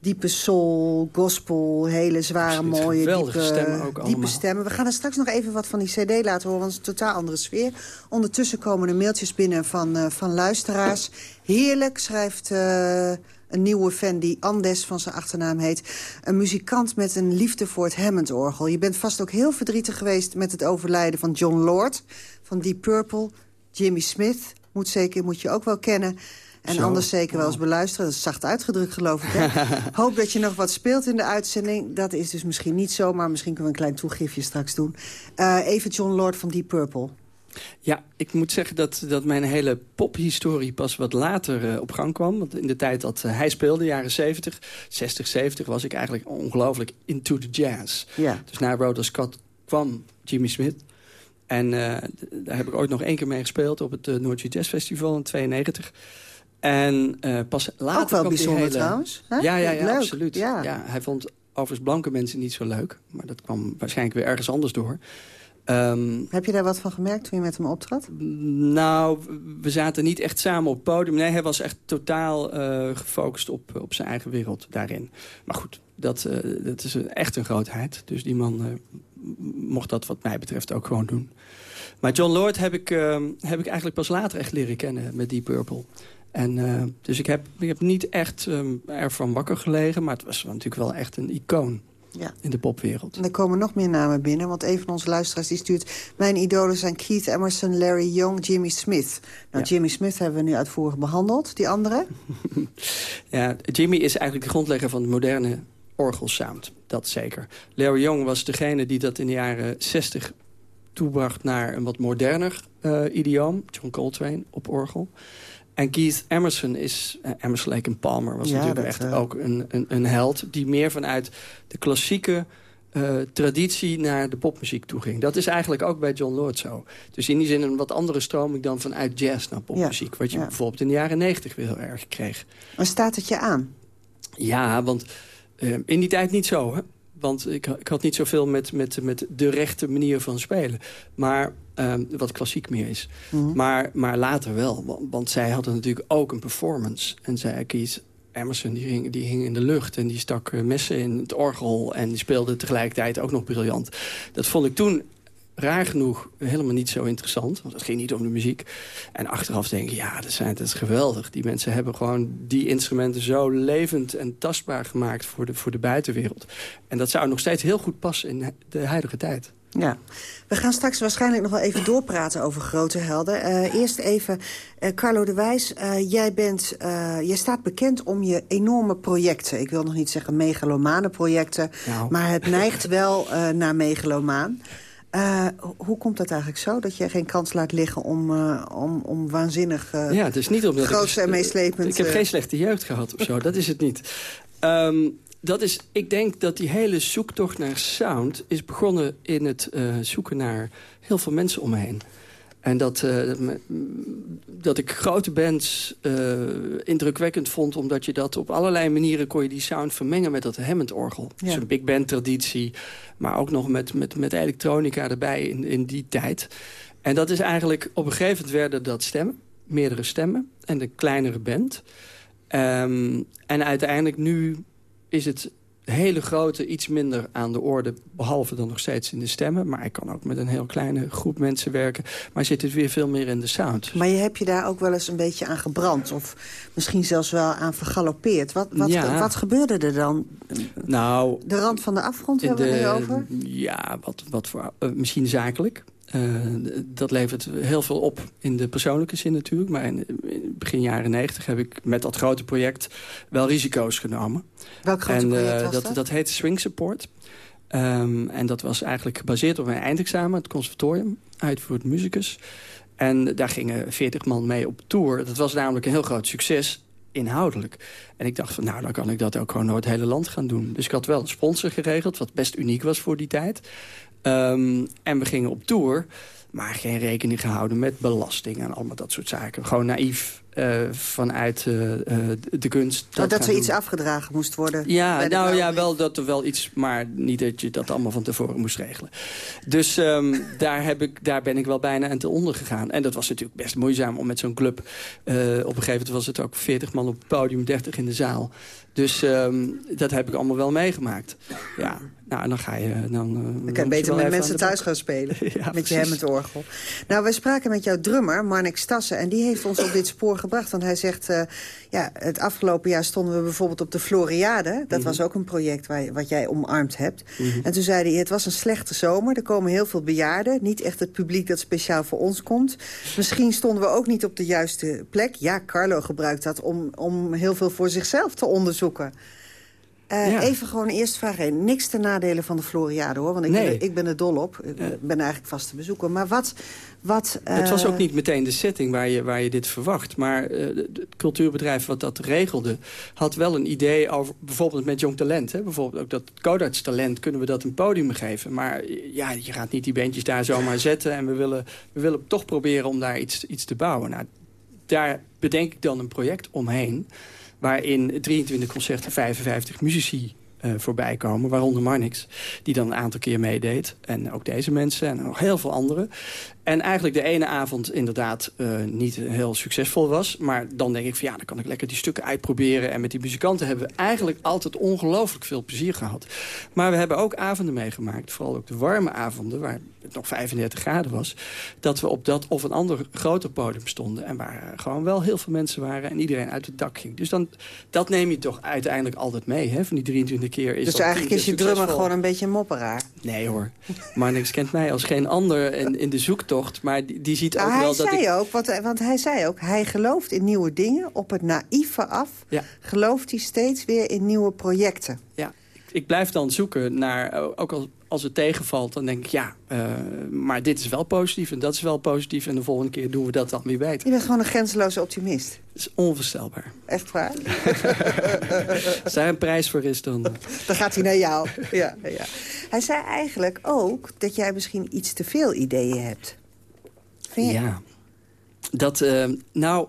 diepe soul, gospel, hele zware, mooie, diepe stemmen, ook diepe stemmen. We gaan er straks nog even wat van die cd laten horen, want het is een totaal andere sfeer. Ondertussen komen er mailtjes binnen van, uh, van luisteraars. Heerlijk, schrijft uh, een nieuwe fan die Andes van zijn achternaam heet. Een muzikant met een liefde voor het Hammond-orgel. Je bent vast ook heel verdrietig geweest met het overlijden van John Lord... van Deep Purple, Jimmy Smith, moet, zeker, moet je ook wel kennen... En anders zeker wel eens beluisteren. Dat is zacht uitgedrukt, geloof ik. Hè? Hoop dat je nog wat speelt in de uitzending. Dat is dus misschien niet zo, maar misschien kunnen we een klein toegifje straks doen. Uh, even John Lord van Deep Purple. Ja, ik moet zeggen dat, dat mijn hele pophistorie pas wat later uh, op gang kwam. Want in de tijd dat uh, hij speelde, jaren 70, 60, 70... was ik eigenlijk ongelooflijk into the jazz. Ja. Dus na Rhoda Scott kwam Jimmy Smith. En daar heb ik ooit nog één keer mee gespeeld... op het uh, Noordje Jazz Festival in 92. En pas later... Ook wel bijzonder hele... trouwens. Hè? Ja, ja, ja absoluut. Ja. ja. hij vond overigens blanke mensen niet zo leuk. Maar dat kwam waarschijnlijk weer ergens anders door. Um, Heb je daar wat van gemerkt toen je met hem optrad? Nou, we zaten niet echt samen op het podium. Nee, hij was echt totaal uh, gefocust op, op zijn eigen wereld daarin. Maar goed, dat, uh, dat is echt een grootheid. Dus die man uh, mocht dat wat mij betreft ook gewoon doen. Maar John Lord heb ik, heb ik eigenlijk pas later echt leren kennen met Deep Purple. En, uh, dus ik heb, ik heb niet echt um, ervan wakker gelegen... maar het was natuurlijk wel echt een icoon ja. in de popwereld. En er komen nog meer namen binnen, want een van onze luisteraars die stuurt... mijn idolen zijn Keith Emerson, Larry Young, Jimmy Smith. Nou, ja. Jimmy Smith hebben we nu uitvoerig behandeld, die andere? ja, Jimmy is eigenlijk de grondlegger van de moderne orgelsound, dat zeker. Larry Young was degene die dat in de jaren 60 toebracht naar een wat moderner uh, idioom. John Coltrane op orgel. En Keith Emerson is... Uh, Emerson Lake Palmer was ja, natuurlijk dat, echt uh... ook een, een, een, held... die meer vanuit de klassieke uh, traditie naar de popmuziek toe ging. Dat is eigenlijk ook bij John Lord zo. Dus in die zin een wat andere stroming dan vanuit jazz naar popmuziek. Ja, wat je ja. bijvoorbeeld in de jaren negentig weer heel erg kreeg. Maar staat het je aan? Ja, want in die tijd niet zo, hè. Want ik, ik, had niet zoveel met, met, met de rechte manier van spelen. Maar um, wat klassiek meer is. Mhm. Mm -hmm. maar, maar later wel. Want, want, zij hadden natuurlijk ook een performance. En zij Keith Emerson die hing, die hing in de lucht. En die stak uh, messen in het orgel. En die speelde tegelijkertijd ook nog briljant. Dat vond ik toen raar genoeg helemaal niet zo interessant. Want het ging niet om de muziek. En achteraf denk ik, ja, dat, zijn, dat is geweldig. Die mensen hebben gewoon die instrumenten zo levend en tastbaar gemaakt voor de, voor de buitenwereld. En dat zou nog steeds heel goed passen in de huidige tijd. Ja, we gaan straks waarschijnlijk nog wel even doorpraten over grote helden. Uh, eerst even, uh, Carlo de Wijs, uh, jij, bent, jij staat bekend om je enorme projecten. Ik wil nog niet zeggen megalomane projecten, nou. maar het neigt wel naar megalomaan. Uh, hoe komt dat eigenlijk zo? Dat je geen kans laat liggen om, uh, om, om waanzinnig uh, ja, het is niet omdat groot en meeslepend... Ik heb geen slechte jeugd gehad of zo, dat is het niet. Um, dat is, ik denk dat die hele zoektocht naar sound... is begonnen in het zoeken naar heel veel mensen om me heen. En dat, uh, dat ik grote bands uh, indrukwekkend vond... omdat je dat op allerlei manieren kon je die sound vermengen met dat Hammond-orgel. Ja. Dus een big band traditie, maar ook nog met, met, met elektronica erbij in, in die tijd. En dat is eigenlijk, op een gegeven moment werden dat stemmen. Meerdere stemmen en de kleinere band. Um, en uiteindelijk nu is het hele grote iets minder aan de orde. Behalve dan nog steeds in de stemmen. Maar ik kan ook met een heel kleine groep mensen werken. Maar zit het weer veel meer in de sound. Maar je heb je daar ook wel eens een beetje aan gebrand? Of misschien zelfs wel aan vergalopeerd? Wat, wat, ja. wat gebeurde er dan? Nou, de rand van de afgrond hebben we het over? Ja, wat, wat voor, uh, misschien zakelijk. Uh, dat levert heel veel op in de persoonlijke zin natuurlijk. Maar in, in begin jaren negentig heb ik met dat grote project wel risico's genomen. Welk grote en, uh, project was dat? dat? Dat heette Swing Support. Um, en dat was eigenlijk gebaseerd op mijn eindexamen, het conservatorium, uitvoerend muzikus. En daar gingen 40 man mee op tour. Dat was namelijk een heel groot succes, inhoudelijk. En ik dacht van, nou, dan kan ik dat ook gewoon door het hele land gaan doen. Dus ik had wel een sponsor geregeld, wat best uniek was voor die tijd. Um, en we gingen op tour, maar geen rekening gehouden met belasting en allemaal dat soort zaken. Gewoon naïef uh, vanuit uh, de kunst. Dat, oh, dat er iets afgedragen moest worden? Ja, nou ja, wel dat er wel iets, maar niet dat je dat allemaal van tevoren moest regelen. Dus um, daar, heb ik, daar ben ik wel bijna aan te onder gegaan. En dat was natuurlijk best moeizaam om met zo'n club... op een gegeven moment was het ook 40 man op het podium, 30 in de zaal. Dus um, dat heb ik allemaal wel meegemaakt. Ja, nou, dan ga je... Dan, uh, dan kan je beter met mensen thuis gaan spelen. ja, met je het orgel. Nou, wij spraken met jouw drummer, Marnik Stassen. En die heeft ons op dit spoor gebracht. Want hij zegt, uh, ja, het afgelopen jaar stonden we bijvoorbeeld op de Floriade. Dat mhm. was ook een project waar, wat jij omarmd hebt. Mhm. En toen zei hij, het was een slechte zomer. Er komen heel veel bejaarden. Niet echt het publiek dat speciaal voor ons komt. Misschien stonden we ook niet op de juiste plek. Ja, Carlo gebruikt dat om, om heel veel voor zichzelf te onderzoeken. Uh, Even gewoon eerst vragen. Niks ten nadele van de Floriade, hoor. Want ik, ben, ik ben er dol op. Ik ben eigenlijk vast te bezoeken. Maar wat... wat Het was ook eh, niet meteen de setting waar je, waar je dit verwacht. Maar uh, het cultuurbedrijf wat dat regelde... had wel een idee over... bijvoorbeeld met Jong Talent. Hè, bijvoorbeeld ook dat Codarts Talent... kunnen we dat een podium geven. Maar ja, je gaat niet die bandjes daar zomaar zetten. En we willen, we willen toch proberen om daar iets, iets te bouwen. Nou, daar bedenk ik dan een project omheen waarin 23 concerten 55 muzici uh, voorbij komen. Waaronder Marnix, die dan een aantal keer meedeed. En ook deze mensen en nog heel veel anderen. En eigenlijk de ene avond inderdaad uh, niet heel succesvol was. Maar dan denk ik van ja, dan kan ik lekker die stukken uitproberen. En met die muzikanten hebben we eigenlijk altijd ongelooflijk veel plezier gehad. Maar we hebben ook avonden meegemaakt. Vooral ook de warme avonden, waar het nog 35 graden was. Dat we op dat of een ander groter podium stonden. En waar gewoon wel heel veel mensen waren. En iedereen uit het dak ging. Dus dan, dat neem je toch uiteindelijk altijd mee. Hè? Van die 23 keer is Dus eigenlijk is je drummer gewoon een beetje een mopperaar? Nee hoor. Marnix kent mij als geen ander in, in de zoektocht maar die, die ziet ook wel dat zei ik... Ook, want, want hij zei ook, hij gelooft in nieuwe dingen. Op het naïeve af ja. gelooft hij steeds weer in nieuwe projecten. Ja, ik blijf dan zoeken naar, ook al als het tegenvalt, dan denk ik ja, uh, maar dit is wel positief en dat is wel positief. En de volgende keer doen we dat dan weer beter. Je bent gewoon een grenzeloze optimist. Dat is onvoorstelbaar. Echt waar? Als daar een prijs voor is, dan... Dan gaat hij naar jou. Ja, ja. Hij zei eigenlijk ook dat jij misschien iets te veel ideeën hebt. Ja. Dat, uh, nou,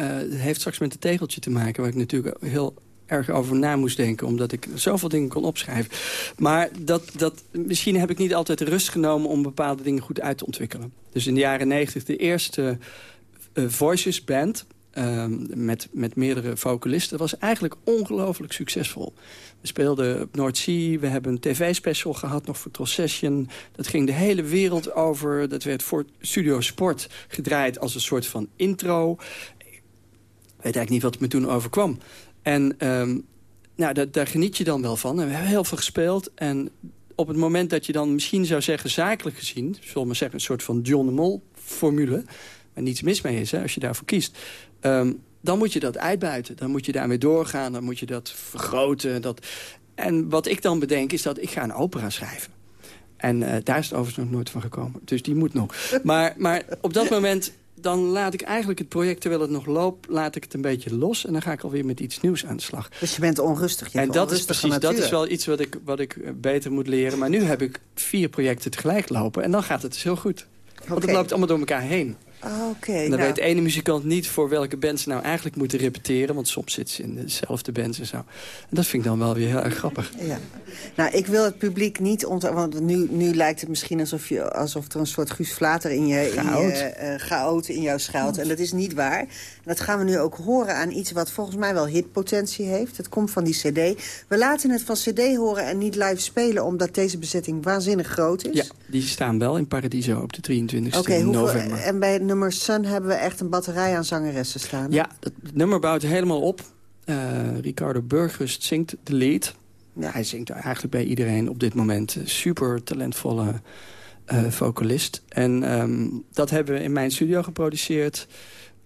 uh, heeft straks met het tegeltje te maken... waar ik natuurlijk heel erg over na moest denken... omdat ik zoveel dingen kon opschrijven. Maar dat, dat, misschien heb ik niet altijd rust genomen... om bepaalde dingen goed uit te ontwikkelen. Dus in de jaren negentig de eerste uh, Voices Band... Ehm, met, met meerdere vocalisten... was eigenlijk ongelooflijk succesvol. We speelden op Noordzee. We hebben een tv-special gehad nog voor Trossession. Dat ging de hele wereld over. Dat werd voor Studio Sport gedraaid als een soort van intro. Ik weet eigenlijk niet wat me toen overkwam. En um, nou, dat, daar geniet je dan wel van. En we hebben heel veel gespeeld. En op het moment dat je dan misschien zou zeggen... zakelijk gezien, zullen we maar zeggen... een soort van John de Mol-formule... waar niets mis mee is hè, als je daarvoor kiest... Um, dan moet je dat uitbuiten. Dan moet je daarmee doorgaan, dan moet je dat vergroten. Dat... En wat ik dan bedenk is dat ik ga een opera schrijven. En uh, daar is het overigens nog nooit van gekomen. Dus die moet nog. Maar, maar op dat moment dan laat ik eigenlijk het project, terwijl het nog loopt... laat ik het een beetje los en dan ga ik alweer met iets nieuws aan de slag. Dus je bent onrustig, je En dat is precies, dat is wel iets wat ik, wat ik eh, beter moet leren. Maar nu heb ik vier projecten tegelijk lopen en dan gaat het dus heel goed. Want het loopt allemaal door elkaar heen. Oké. dan nou. weet de ene muzikant niet voor welke band ze nou eigenlijk moeten repeteren. Want soms zitten ze in dezelfde bands en zo. En dat vind ik dan wel weer heel erg grappig. Ja. Nou, ik wil het publiek niet. Want nu, nu lijkt het misschien alsof, je, alsof er een soort Guus Vlater in je... Chaot. In, uh, in jou schuilt. En dat is niet waar. Dat gaan we nu ook horen aan iets wat volgens mij wel hitpotentie heeft. Het komt van die cd. We laten het van cd horen en niet live spelen... omdat deze bezetting waanzinnig groot is. Ja, die staan wel in Paradiso op de 23 okay, november. En bij nummer Sun hebben we echt een batterij aan zangeressen staan. Ja, het nummer bouwt helemaal op. Uh, Ricardo Burgers zingt de lead. Ja. Hij zingt eigenlijk bij iedereen op dit moment. Super talentvolle uh, vocalist. En um, dat hebben we in mijn studio geproduceerd.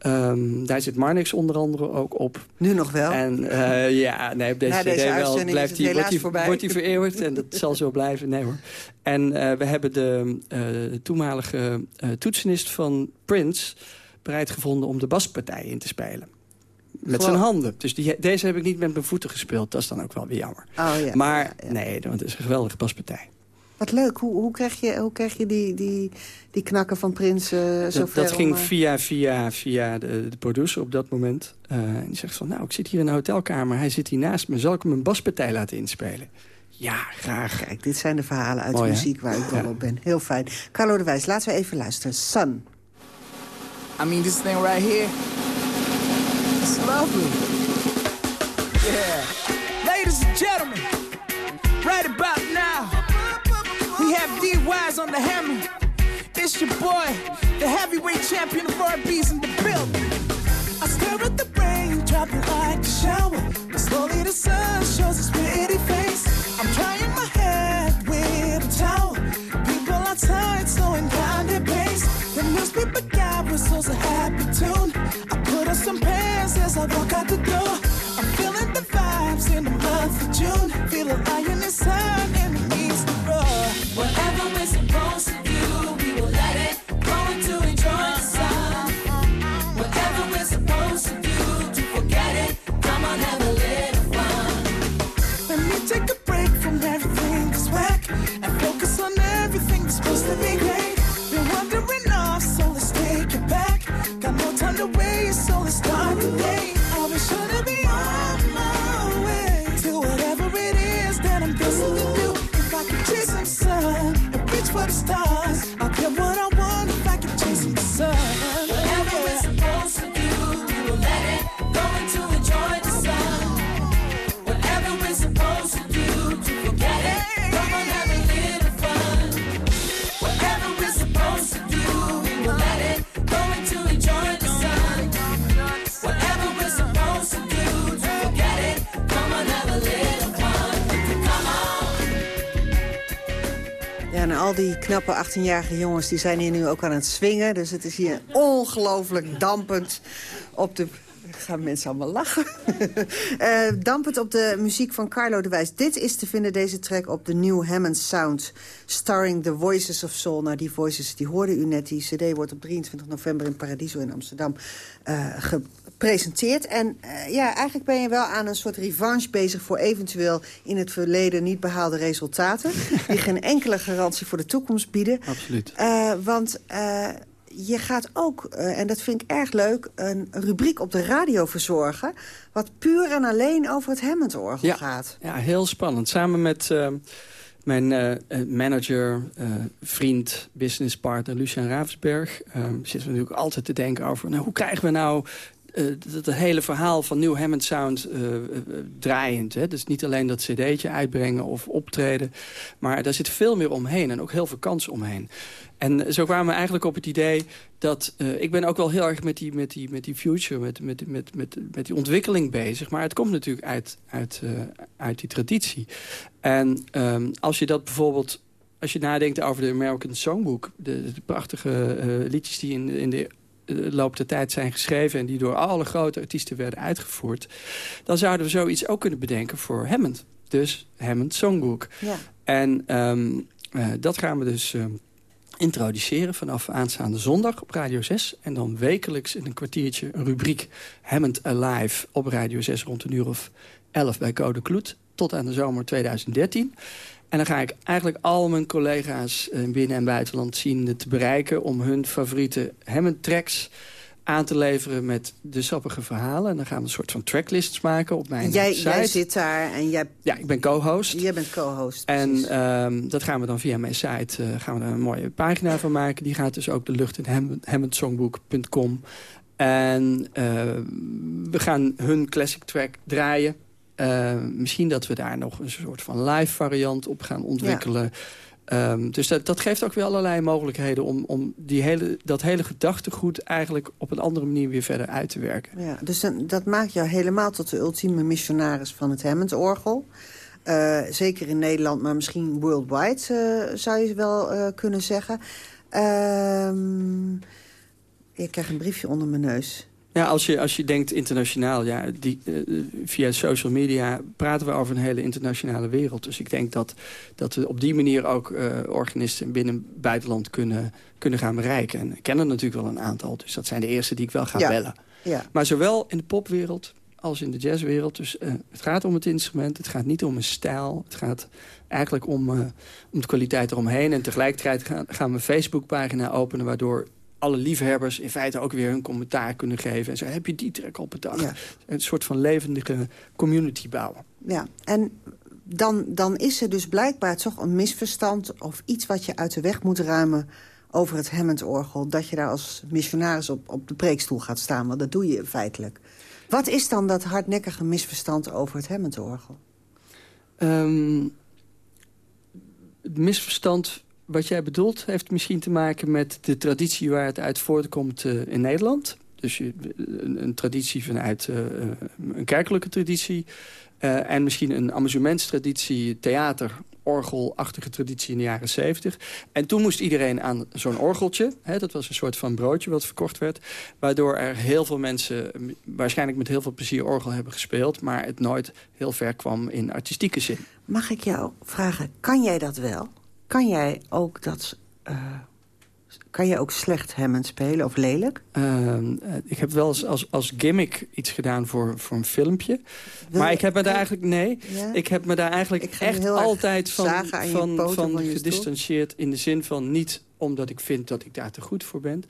Um, daar zit Marnix onder andere ook op. Nu nog wel? En uh, ja, nee, op deze, Na deze wel blijft hij, wordt, hij, wordt hij vereeuwigd en dat zal zo blijven. Nee hoor. En uh, we hebben de uh, toenmalige toetsenist van Prince bereid gevonden om de baspartij in te spelen. Met zijn handen. Dus die, deze heb ik niet met mijn voeten gespeeld. Dat is dan ook wel weer jammer. Oh, ja. Maar nee, want het is een geweldige baspartij. Wat leuk. Hoe, hoe krijg je, hoe krijg je die, die, die knakken van Prins uh, dat, dat ging via, via, via de, de producer op dat moment. Uh, en die zegt van, nou, ik zit hier in een hotelkamer. Hij zit hier naast me. Zal ik hem een baspartij laten inspelen? Ja, graag. Kijk, dit zijn de verhalen uit de muziek waar ik dol op ben. Heel fijn. Carlo de Wijs, laten we even luisteren. Sun. I mean, this thing right here. It's lovely. Yeah. Ladies and gentlemen, on the hammer. It's your boy, the heavyweight champion of R&B's in the building. I stare at the rain dropping like a shower. Slowly the sun shows its pretty face. I'm trying my hand with a towel. People outside slowing down their pace. The newspaper guy whistles a happy tune. I put on some pants as I walk out the door. Al die knappe 18-jarige jongens die zijn hier nu ook aan het swingen. Dus het is hier ongelooflijk dampend op de... Gaan mensen allemaal lachen? Eh, dampend op de muziek van Carlo de Wijs. Dit is te vinden, deze track, op de New Hammond Sound. Starring The Voices of Soul. Nou, die voices, die hoorde u net. Die cd wordt op 23 november in Paradiso in Amsterdam eh, gepresenteerd. En eh, ja, eigenlijk ben je wel aan een soort revanche bezig... voor eventueel in het verleden niet behaalde resultaten. die geen enkele garantie voor de toekomst bieden. Absoluut. Want je gaat ook, eh, en dat vind ik erg leuk... een rubriek op de radio verzorgen... wat puur en alleen over het Hammond-orgel Ja. gaat. Ja, heel spannend. Samen met eh, mijn eh, manager, eh, vriend, businesspartner Lucian Ravensberg... zitten we natuurlijk altijd te denken over... Nou, hoe krijgen we nou dat het hele verhaal van New Hammond Sound draaiend. Hè? Dus niet alleen dat cd'tje uitbrengen of optreden. Maar daar zit veel meer omheen en ook heel veel kansen omheen. En zo kwamen we eigenlijk op het idee dat... eh, ik ben ook wel heel erg met die, met die, met die future, met, met, met, met, met die ontwikkeling bezig. Maar het komt natuurlijk uit, uit, eh, uit die traditie. En ehm, als je dat bijvoorbeeld... Als je nadenkt over de American Songbook... de, de prachtige eh, liedjes die in, in de loop der tijd zijn geschreven... en die door alle grote artiesten werden uitgevoerd... dan zouden we zoiets ook kunnen bedenken voor Hammond. Dus Hammond Songbook. Ja. En ehm, eh, dat gaan we dus ehm, introduceren vanaf aanstaande zondag op Radio 6. En dan wekelijks in een kwartiertje een rubriek Hammond Alive op Radio 6 rond een uur of 11 bij Code Kloet. Tot aan de zomer 2013. En dan ga ik eigenlijk al mijn collega's eh, binnen- en buitenland zien te bereiken... om hun favoriete Hammond-tracks aan te leveren met de sappige verhalen. En dan gaan we een soort van tracklists maken op mijn Jij, site. jij zit daar en jij, Ja, ik ben co-host. jij bent co-host. En ehm, dat gaan we dan via mijn site eh, gaan we daar een mooie pagina van maken. Die gaat dus ook de lucht in Hammond- hammondsongbook.com. En eh, we gaan hun classic track draaien. Eh, misschien dat we daar nog een soort van live variant op gaan ontwikkelen. Ehm, dus dat, geeft ook weer allerlei mogelijkheden... om, om die hele, dat hele gedachtegoed eigenlijk op een andere manier weer verder uit te werken. Ja, dus dat maakt jou helemaal tot de ultieme missionaris van het Hammond-orgel. Eh, zeker in Nederland, maar misschien worldwide eh, zou je wel eh, kunnen zeggen. Ehm, ik krijg een briefje onder mijn neus. Ja, als je, als je denkt internationaal, ja, die, eh, via social media praten we over een hele internationale wereld. Dus ik denk dat, dat we op die manier ook eh, organisten binnen en buitenland kunnen, kunnen gaan bereiken. En ik ken er natuurlijk wel een aantal, dus dat zijn de eerste die ik wel ga Ja. bellen. Ja. Maar zowel in de popwereld als in de jazzwereld. Dus eh, het gaat om het instrument, het gaat niet om een stijl. Het gaat eigenlijk om, om de kwaliteit eromheen. En tegelijkertijd gaan, gaan we een Facebookpagina openen... waardoor alle liefhebbers in feite ook weer hun commentaar kunnen geven. En zeggen, heb je die track al bedacht? Ja. Een soort van levendige community bouwen. Ja, en dan, dan is er dus blijkbaar toch een misverstand... of iets wat je uit de weg moet ruimen over het Hammond-orgel... dat je daar als missionaris op, op de preekstoel gaat staan. Want dat doe je feitelijk. Wat is dan dat hardnekkige misverstand over het Hammond-orgel? Ehm, het misverstand wat jij bedoelt heeft misschien te maken met de traditie waar het uit voortkomt eh, in Nederland. Dus je, een, een traditie vanuit eh, eh, een kerkelijke traditie. eh, en misschien een amusementstraditie, theater, orgelachtige traditie in de jaren 70. En toen moest iedereen aan zo'n orgeltje. Hè, dat was een soort van broodje wat verkocht werd. Waardoor er heel veel mensen waarschijnlijk met heel veel plezier orgel hebben gespeeld. Maar het nooit heel ver kwam in artistieke zin. Mag ik jou vragen, kan jij dat wel? Kan jij ook dat... eh, kan jij ook slecht Hammond spelen of lelijk? Ehm, eh, ik heb wel eens als, als gimmick iets gedaan voor, voor een filmpje. Wil maar je- ik heb me daar eigenlijk... Nee, Ja? ik heb me daar eigenlijk echt altijd van, van, van gedistanceerd. In de zin van niet omdat ik vind dat ik daar te goed voor ben,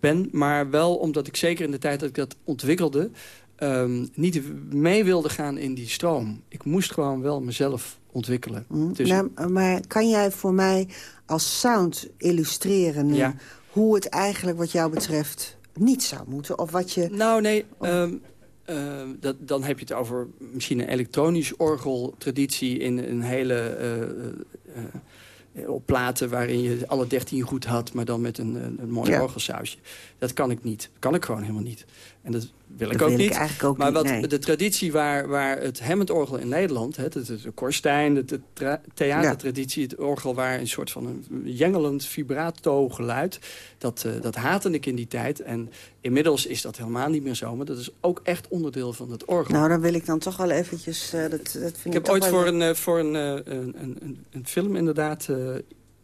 ben maar wel omdat ik zeker in de tijd dat ik dat ontwikkelde... ehm, niet mee wilde gaan in die stroom. Ik moest gewoon wel mezelf ontwikkelen. Dus, Nou, maar kan jij voor mij als sound illustreren. Ja. hoe het eigenlijk wat jou betreft niet zou moeten? Of wat je... Nou, nee. ehm, ehm, dat, dan heb je het over misschien een elektronisch orgeltraditie... in een hele... eh, eh, op platen waarin je alle dertien goed had... maar dan met een, een, een mooi Ja. orgelsausje. Dat kan ik niet. Dat kan ik gewoon helemaal niet. En dat wil ik Dat ook wil ik niet. ook maar wat, nee. de traditie waar, waar het Hammond-orgel in Nederland... Hè, het, het, het Korstijn, tra- theatertraditie... het orgel waar een soort van een jengelend vibrato-geluid... Dat, eh, dat haatte ik in die tijd. En inmiddels is dat helemaal niet meer zo. Maar dat is ook echt onderdeel van het orgel. Nou, dan wil ik dan toch wel eventjes... eh, dat, dat vind ik heb toch ooit wel- voor, een, eh, voor een, eh, een, een, een, een film inderdaad... eh,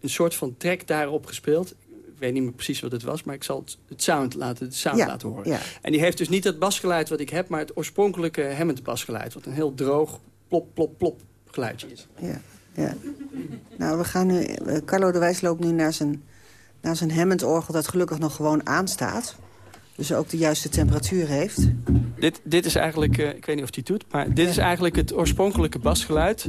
een soort van track daarop gespeeld. Ik weet niet meer precies wat het was, maar ik zal het, het sound, laten, het sound Ja, laten horen. ja. En die heeft dus niet het basgeluid wat ik heb... maar het oorspronkelijke Hammond basgeluid. Wat een heel droog plop, plop, plop geluidje is. Ja, ja. Nou, we gaan nu... eh, Carlo de Wijs loopt nu naar zijn, naar zijn Hammond-orgel... dat gelukkig nog gewoon aanstaat. Dus ook de juiste temperatuur heeft. Dit, dit is eigenlijk, eh, ik weet niet of die doet... maar dit is eigenlijk het oorspronkelijke basgeluid.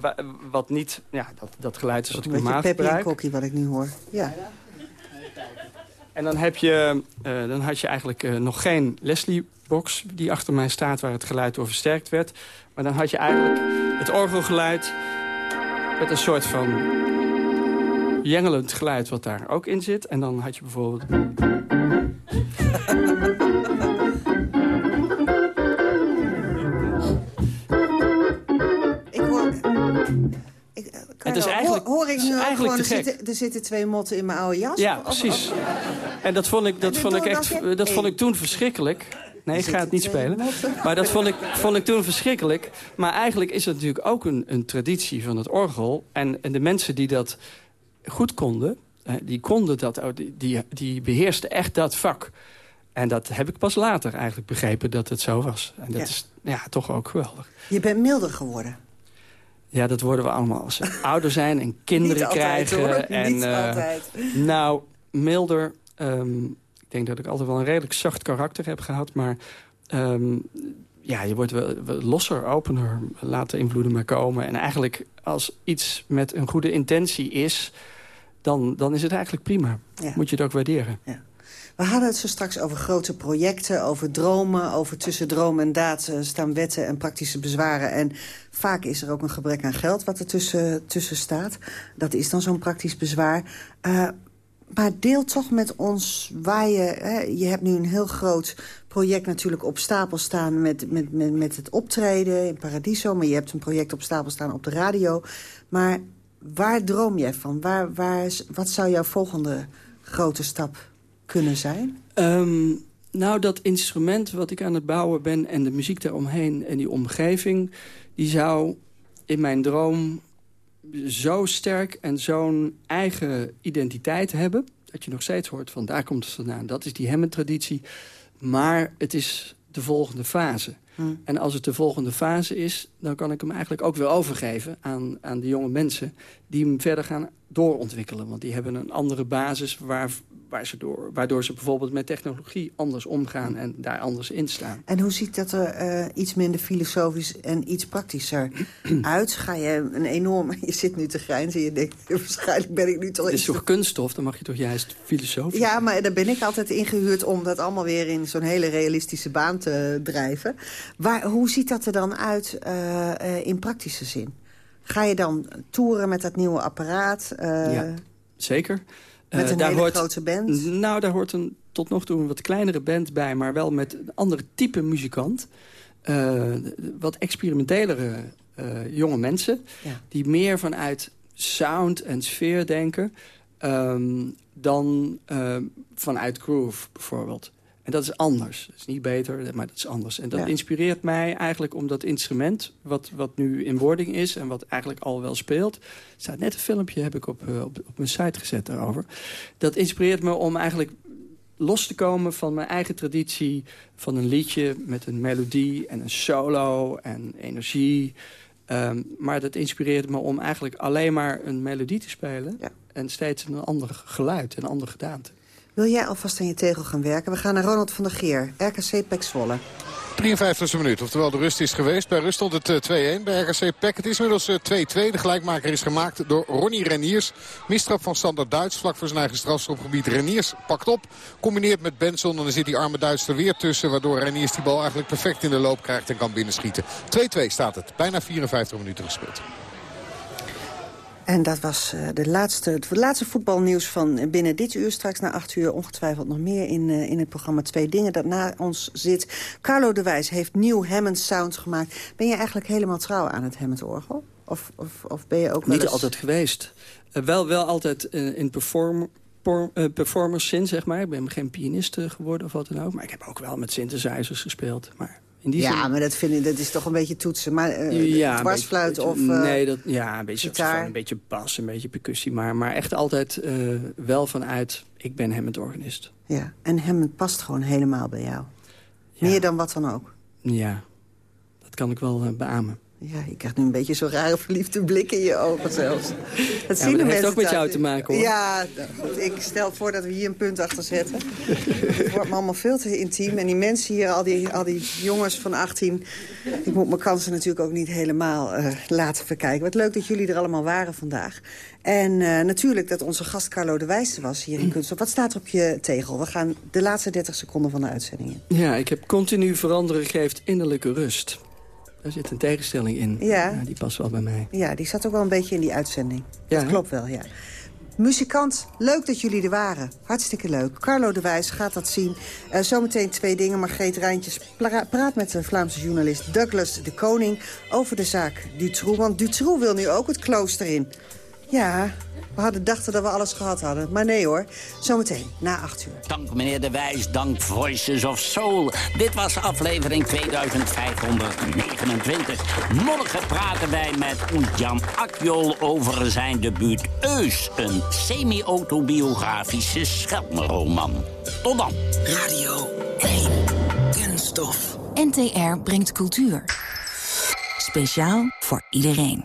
Wa- wat niet, ja, dat, dat geluid is wat ik Een beetje normaal gebruik. Kokkie wat ik nu hoor. Ja. En dan, heb je, eh, dan had je eigenlijk eh, nog geen Leslie-box die achter mij staat... waar het geluid door versterkt werd. Maar dan had je eigenlijk het orgelgeluid met een soort van jengelend geluid wat daar ook in zit. En dan had je bijvoorbeeld... Ik hoor... Ik, Carlo, is eigenlijk- hoor, hoor ik het is nu eigenlijk gewoon... te Er gek. zitten, er zitten twee motten in mijn oude jas? Ja, Of- precies. of- En dat vond ik, dat vond ik, echt, dat dat vond ik toen verschrikkelijk. Nee, ik ga het niet spelen. Maar dat vond ik, vond ik toen verschrikkelijk. Maar eigenlijk is het natuurlijk ook een, een traditie van het orgel. En, en de mensen die dat goed konden, die konden dat, die, die, die beheersten echt dat vak. En dat heb ik pas later eigenlijk begrepen dat het zo was. En dat Ja. is ja, toch ook geweldig. Je bent milder geworden. Ja, dat worden we allemaal als we ouder zijn en kinderen Niet altijd, krijgen. hoor. En, Niet eh, altijd. Nou, milder. ehm, ik denk dat ik altijd wel een redelijk zacht karakter heb gehad. Maar ehm, ja, je wordt wel, wel losser, opener. Laat de invloeden maar komen. En eigenlijk als iets met een goede intentie is... dan, dan is het eigenlijk prima. Ja. Moet je het ook waarderen. We hadden het zo straks over grote projecten, over dromen... over tussen droom en daad eh, staan wetten en praktische bezwaren. En vaak is er ook een gebrek aan geld wat er tussen, tussen staat. Dat is dan zo'n praktisch bezwaar. Eh, maar deel toch met ons waar je... Hè, je hebt nu een heel groot project natuurlijk op stapel staan... Met, met, met, met het optreden in Paradiso. Maar je hebt een project op stapel staan op de radio. Maar waar droom jij van? Waar, waar, wat zou jouw volgende grote stap kunnen zijn? Ehm, nou, dat instrument wat ik aan het bouwen ben... en de muziek daaromheen en die omgeving... die zou in mijn droom zo sterk en zo'n eigen identiteit hebben... dat je nog steeds hoort van daar komt het vandaan. Dat is die Hammond-traditie. Maar het is de volgende fase. En als het de volgende fase is, dan kan ik hem eigenlijk ook weer overgeven aan, aan de jonge mensen die hem verder gaan doorontwikkelen. Want die hebben een andere basis waar, waar ze door, waardoor ze bijvoorbeeld met technologie anders omgaan en daar anders in staan. En hoe ziet dat er eh, iets minder filosofisch en iets praktischer uit? Ga je een enorm... Je zit nu te grijnzen en je denkt... waarschijnlijk ben ik nu toch... Het is toch kunststof, dan mag je toch juist filosofisch Ja, maar daar ben ik altijd ingehuurd om dat allemaal weer in zo'n hele realistische baan te drijven. Waar, hoe ziet dat er dan uit eh, eh, in praktische zin? Ga je dan toeren met dat nieuwe apparaat? Ja, zeker. Met Eh, een daar hele hoort, grote band? Nou, daar hoort een, tot nog toe een wat kleinere band bij... maar wel met een andere type muzikant. Eh, wat experimentelere eh, jonge mensen... Ja. die meer vanuit sound en sfeer denken... ehm, dan vanuit groove, bijvoorbeeld. En dat is anders. Dat is niet beter, maar dat is anders. En dat Ja. inspireert mij eigenlijk om dat instrument... Wat, wat nu in wording is en wat eigenlijk al wel speelt... Er staat net een filmpje, heb ik op, eh, op, op mijn site gezet daarover. Dat inspireert me om eigenlijk los te komen van mijn eigen traditie... van een liedje met een melodie en een solo en energie... Ehm, maar dat inspireert me om eigenlijk alleen maar een melodie te spelen... en steeds een ander geluid, een ander gedaante. Wil jij alvast aan je tegel gaan werken? We gaan naar Ronald van der Geer, RKC Pek Zwolle. 53e minuut, oftewel de rust is geweest. Bij rust stond het eh, 2-1 bij RKC Peck. Het is inmiddels eh, 2-2. De gelijkmaker is gemaakt door Ronnie Reniers. Mistrap van Sander Duits, vlak voor zijn eigen strafschopgebied. Reniers pakt op, combineert met Benson... en dan zit die arme Duits er weer tussen... waardoor Reniers die bal eigenlijk perfect in de loop krijgt en kan binnenschieten. 2-2 staat het, bijna 54 minuten gespeeld. En dat was eh, de laatste, het laatste voetbalnieuws van binnen dit uur. Straks na acht uur ongetwijfeld nog meer in, eh, in het programma Twee Dingen dat na ons zit. Carlo de Wijs heeft nieuw Hammond Sound gemaakt. Ben je eigenlijk helemaal trouw aan het Hammond orgel? Of, of, of ben je ook Niet eens- altijd geweest. Eh, wel, wel altijd in perform, por- zin, zeg maar. Ik ben geen pianist geworden of wat dan ook. Maar ik heb ook wel met synthesizers gespeeld. Maar in die Ja, zin... maar dat, vind ik, dat is toch een beetje toetsen. Maar eh Ja, een dwarsfluit beetje- of... eh, nee, dat, ja, een beetje gitaar? een beetje bas, een beetje percussie. Maar, maar echt altijd eh, wel vanuit, ik ben hem het organist. Ja, en Hammond past gewoon helemaal bij jou. Meer dan wat dan ook. Ja, dat kan ik wel beamen. Ja, je krijgt nu een beetje zo'n rare verliefde blik in je ogen zelfs. Dat maar zien de dat heeft mensen ook met jou te maken, hoor. Ja, goed, ik stel voor dat we hier een punt achter zetten. Het wordt me allemaal veel te intiem. En die mensen hier, al die, al die jongens van 18... ik moet mijn kansen natuurlijk ook niet helemaal eh, laten verkijken. Wat leuk dat jullie er allemaal waren vandaag. En eh, natuurlijk dat onze gast Carlo de Wijste was hier in Kunststof. Wat staat er op je tegel? We gaan de laatste 30 seconden van de uitzending in. Ja, ik heb continu veranderen geeft innerlijke rust. Daar zit een tegenstelling in. Ja. die past wel bij mij. Ja, die zat ook wel een beetje in die uitzending. Ja, dat klopt wel, ja. Muzikant, leuk dat jullie er waren. Hartstikke leuk. Carlo de Wijs gaat dat zien. Eh, zometeen twee dingen. Margreet Rijntjes pra- praat met de Vlaamse journalist Douglas de Koning... over de zaak Dutroux. Want Dutroux wil nu ook het klooster in. Ja, we hadden dachten dat we alles gehad hadden. Maar nee hoor. Zometeen, na acht uur. Dank meneer De Wijs, dank Voices of Soul. Dit was aflevering 2529. Morgen praten wij met Jan Akjol over zijn debuut Eus. Een semi-autobiografische schelmenroman. Tot dan. Radio 1. Kunststof. NTR brengt cultuur. Speciaal voor iedereen.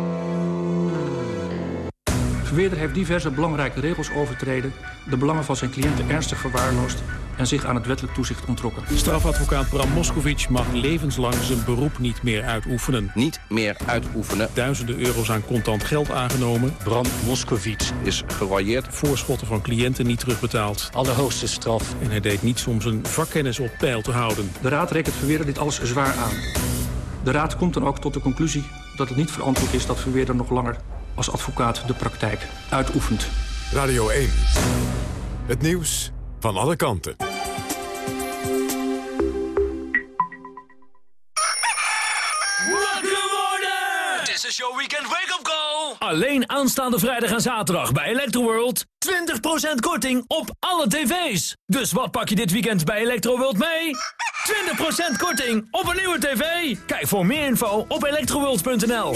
Verweerder heeft diverse belangrijke regels overtreden... de belangen van zijn cliënten ernstig verwaarloosd... en zich aan het wettelijk toezicht ontrokken. Strafadvocaat Bram Moskovic mag levenslang zijn beroep niet meer uitoefenen. Niet meer uitoefenen. Duizenden euro's aan contant geld aangenomen. Bram Moskovic is geroyeerd. Voorschotten van cliënten niet terugbetaald. Allerhoogste straf. En hij deed niets om zijn vakkennis op peil te houden. De Raad rekent Verweerder dit alles zwaar aan. De Raad komt dan ook tot de conclusie dat het niet verantwoord is... dat Verweerder nog langer als advocaat de praktijk uitoefent. Radio 1. Het nieuws van alle kanten. Wakker worden! This is your weekend wake-up call! Alleen aanstaande vrijdag en zaterdag bij Electroworld. 20% korting op alle tv's. Dus wat pak je dit weekend bij Electroworld mee? 20% korting op een nieuwe tv. Kijk voor meer info op electroworld.nl.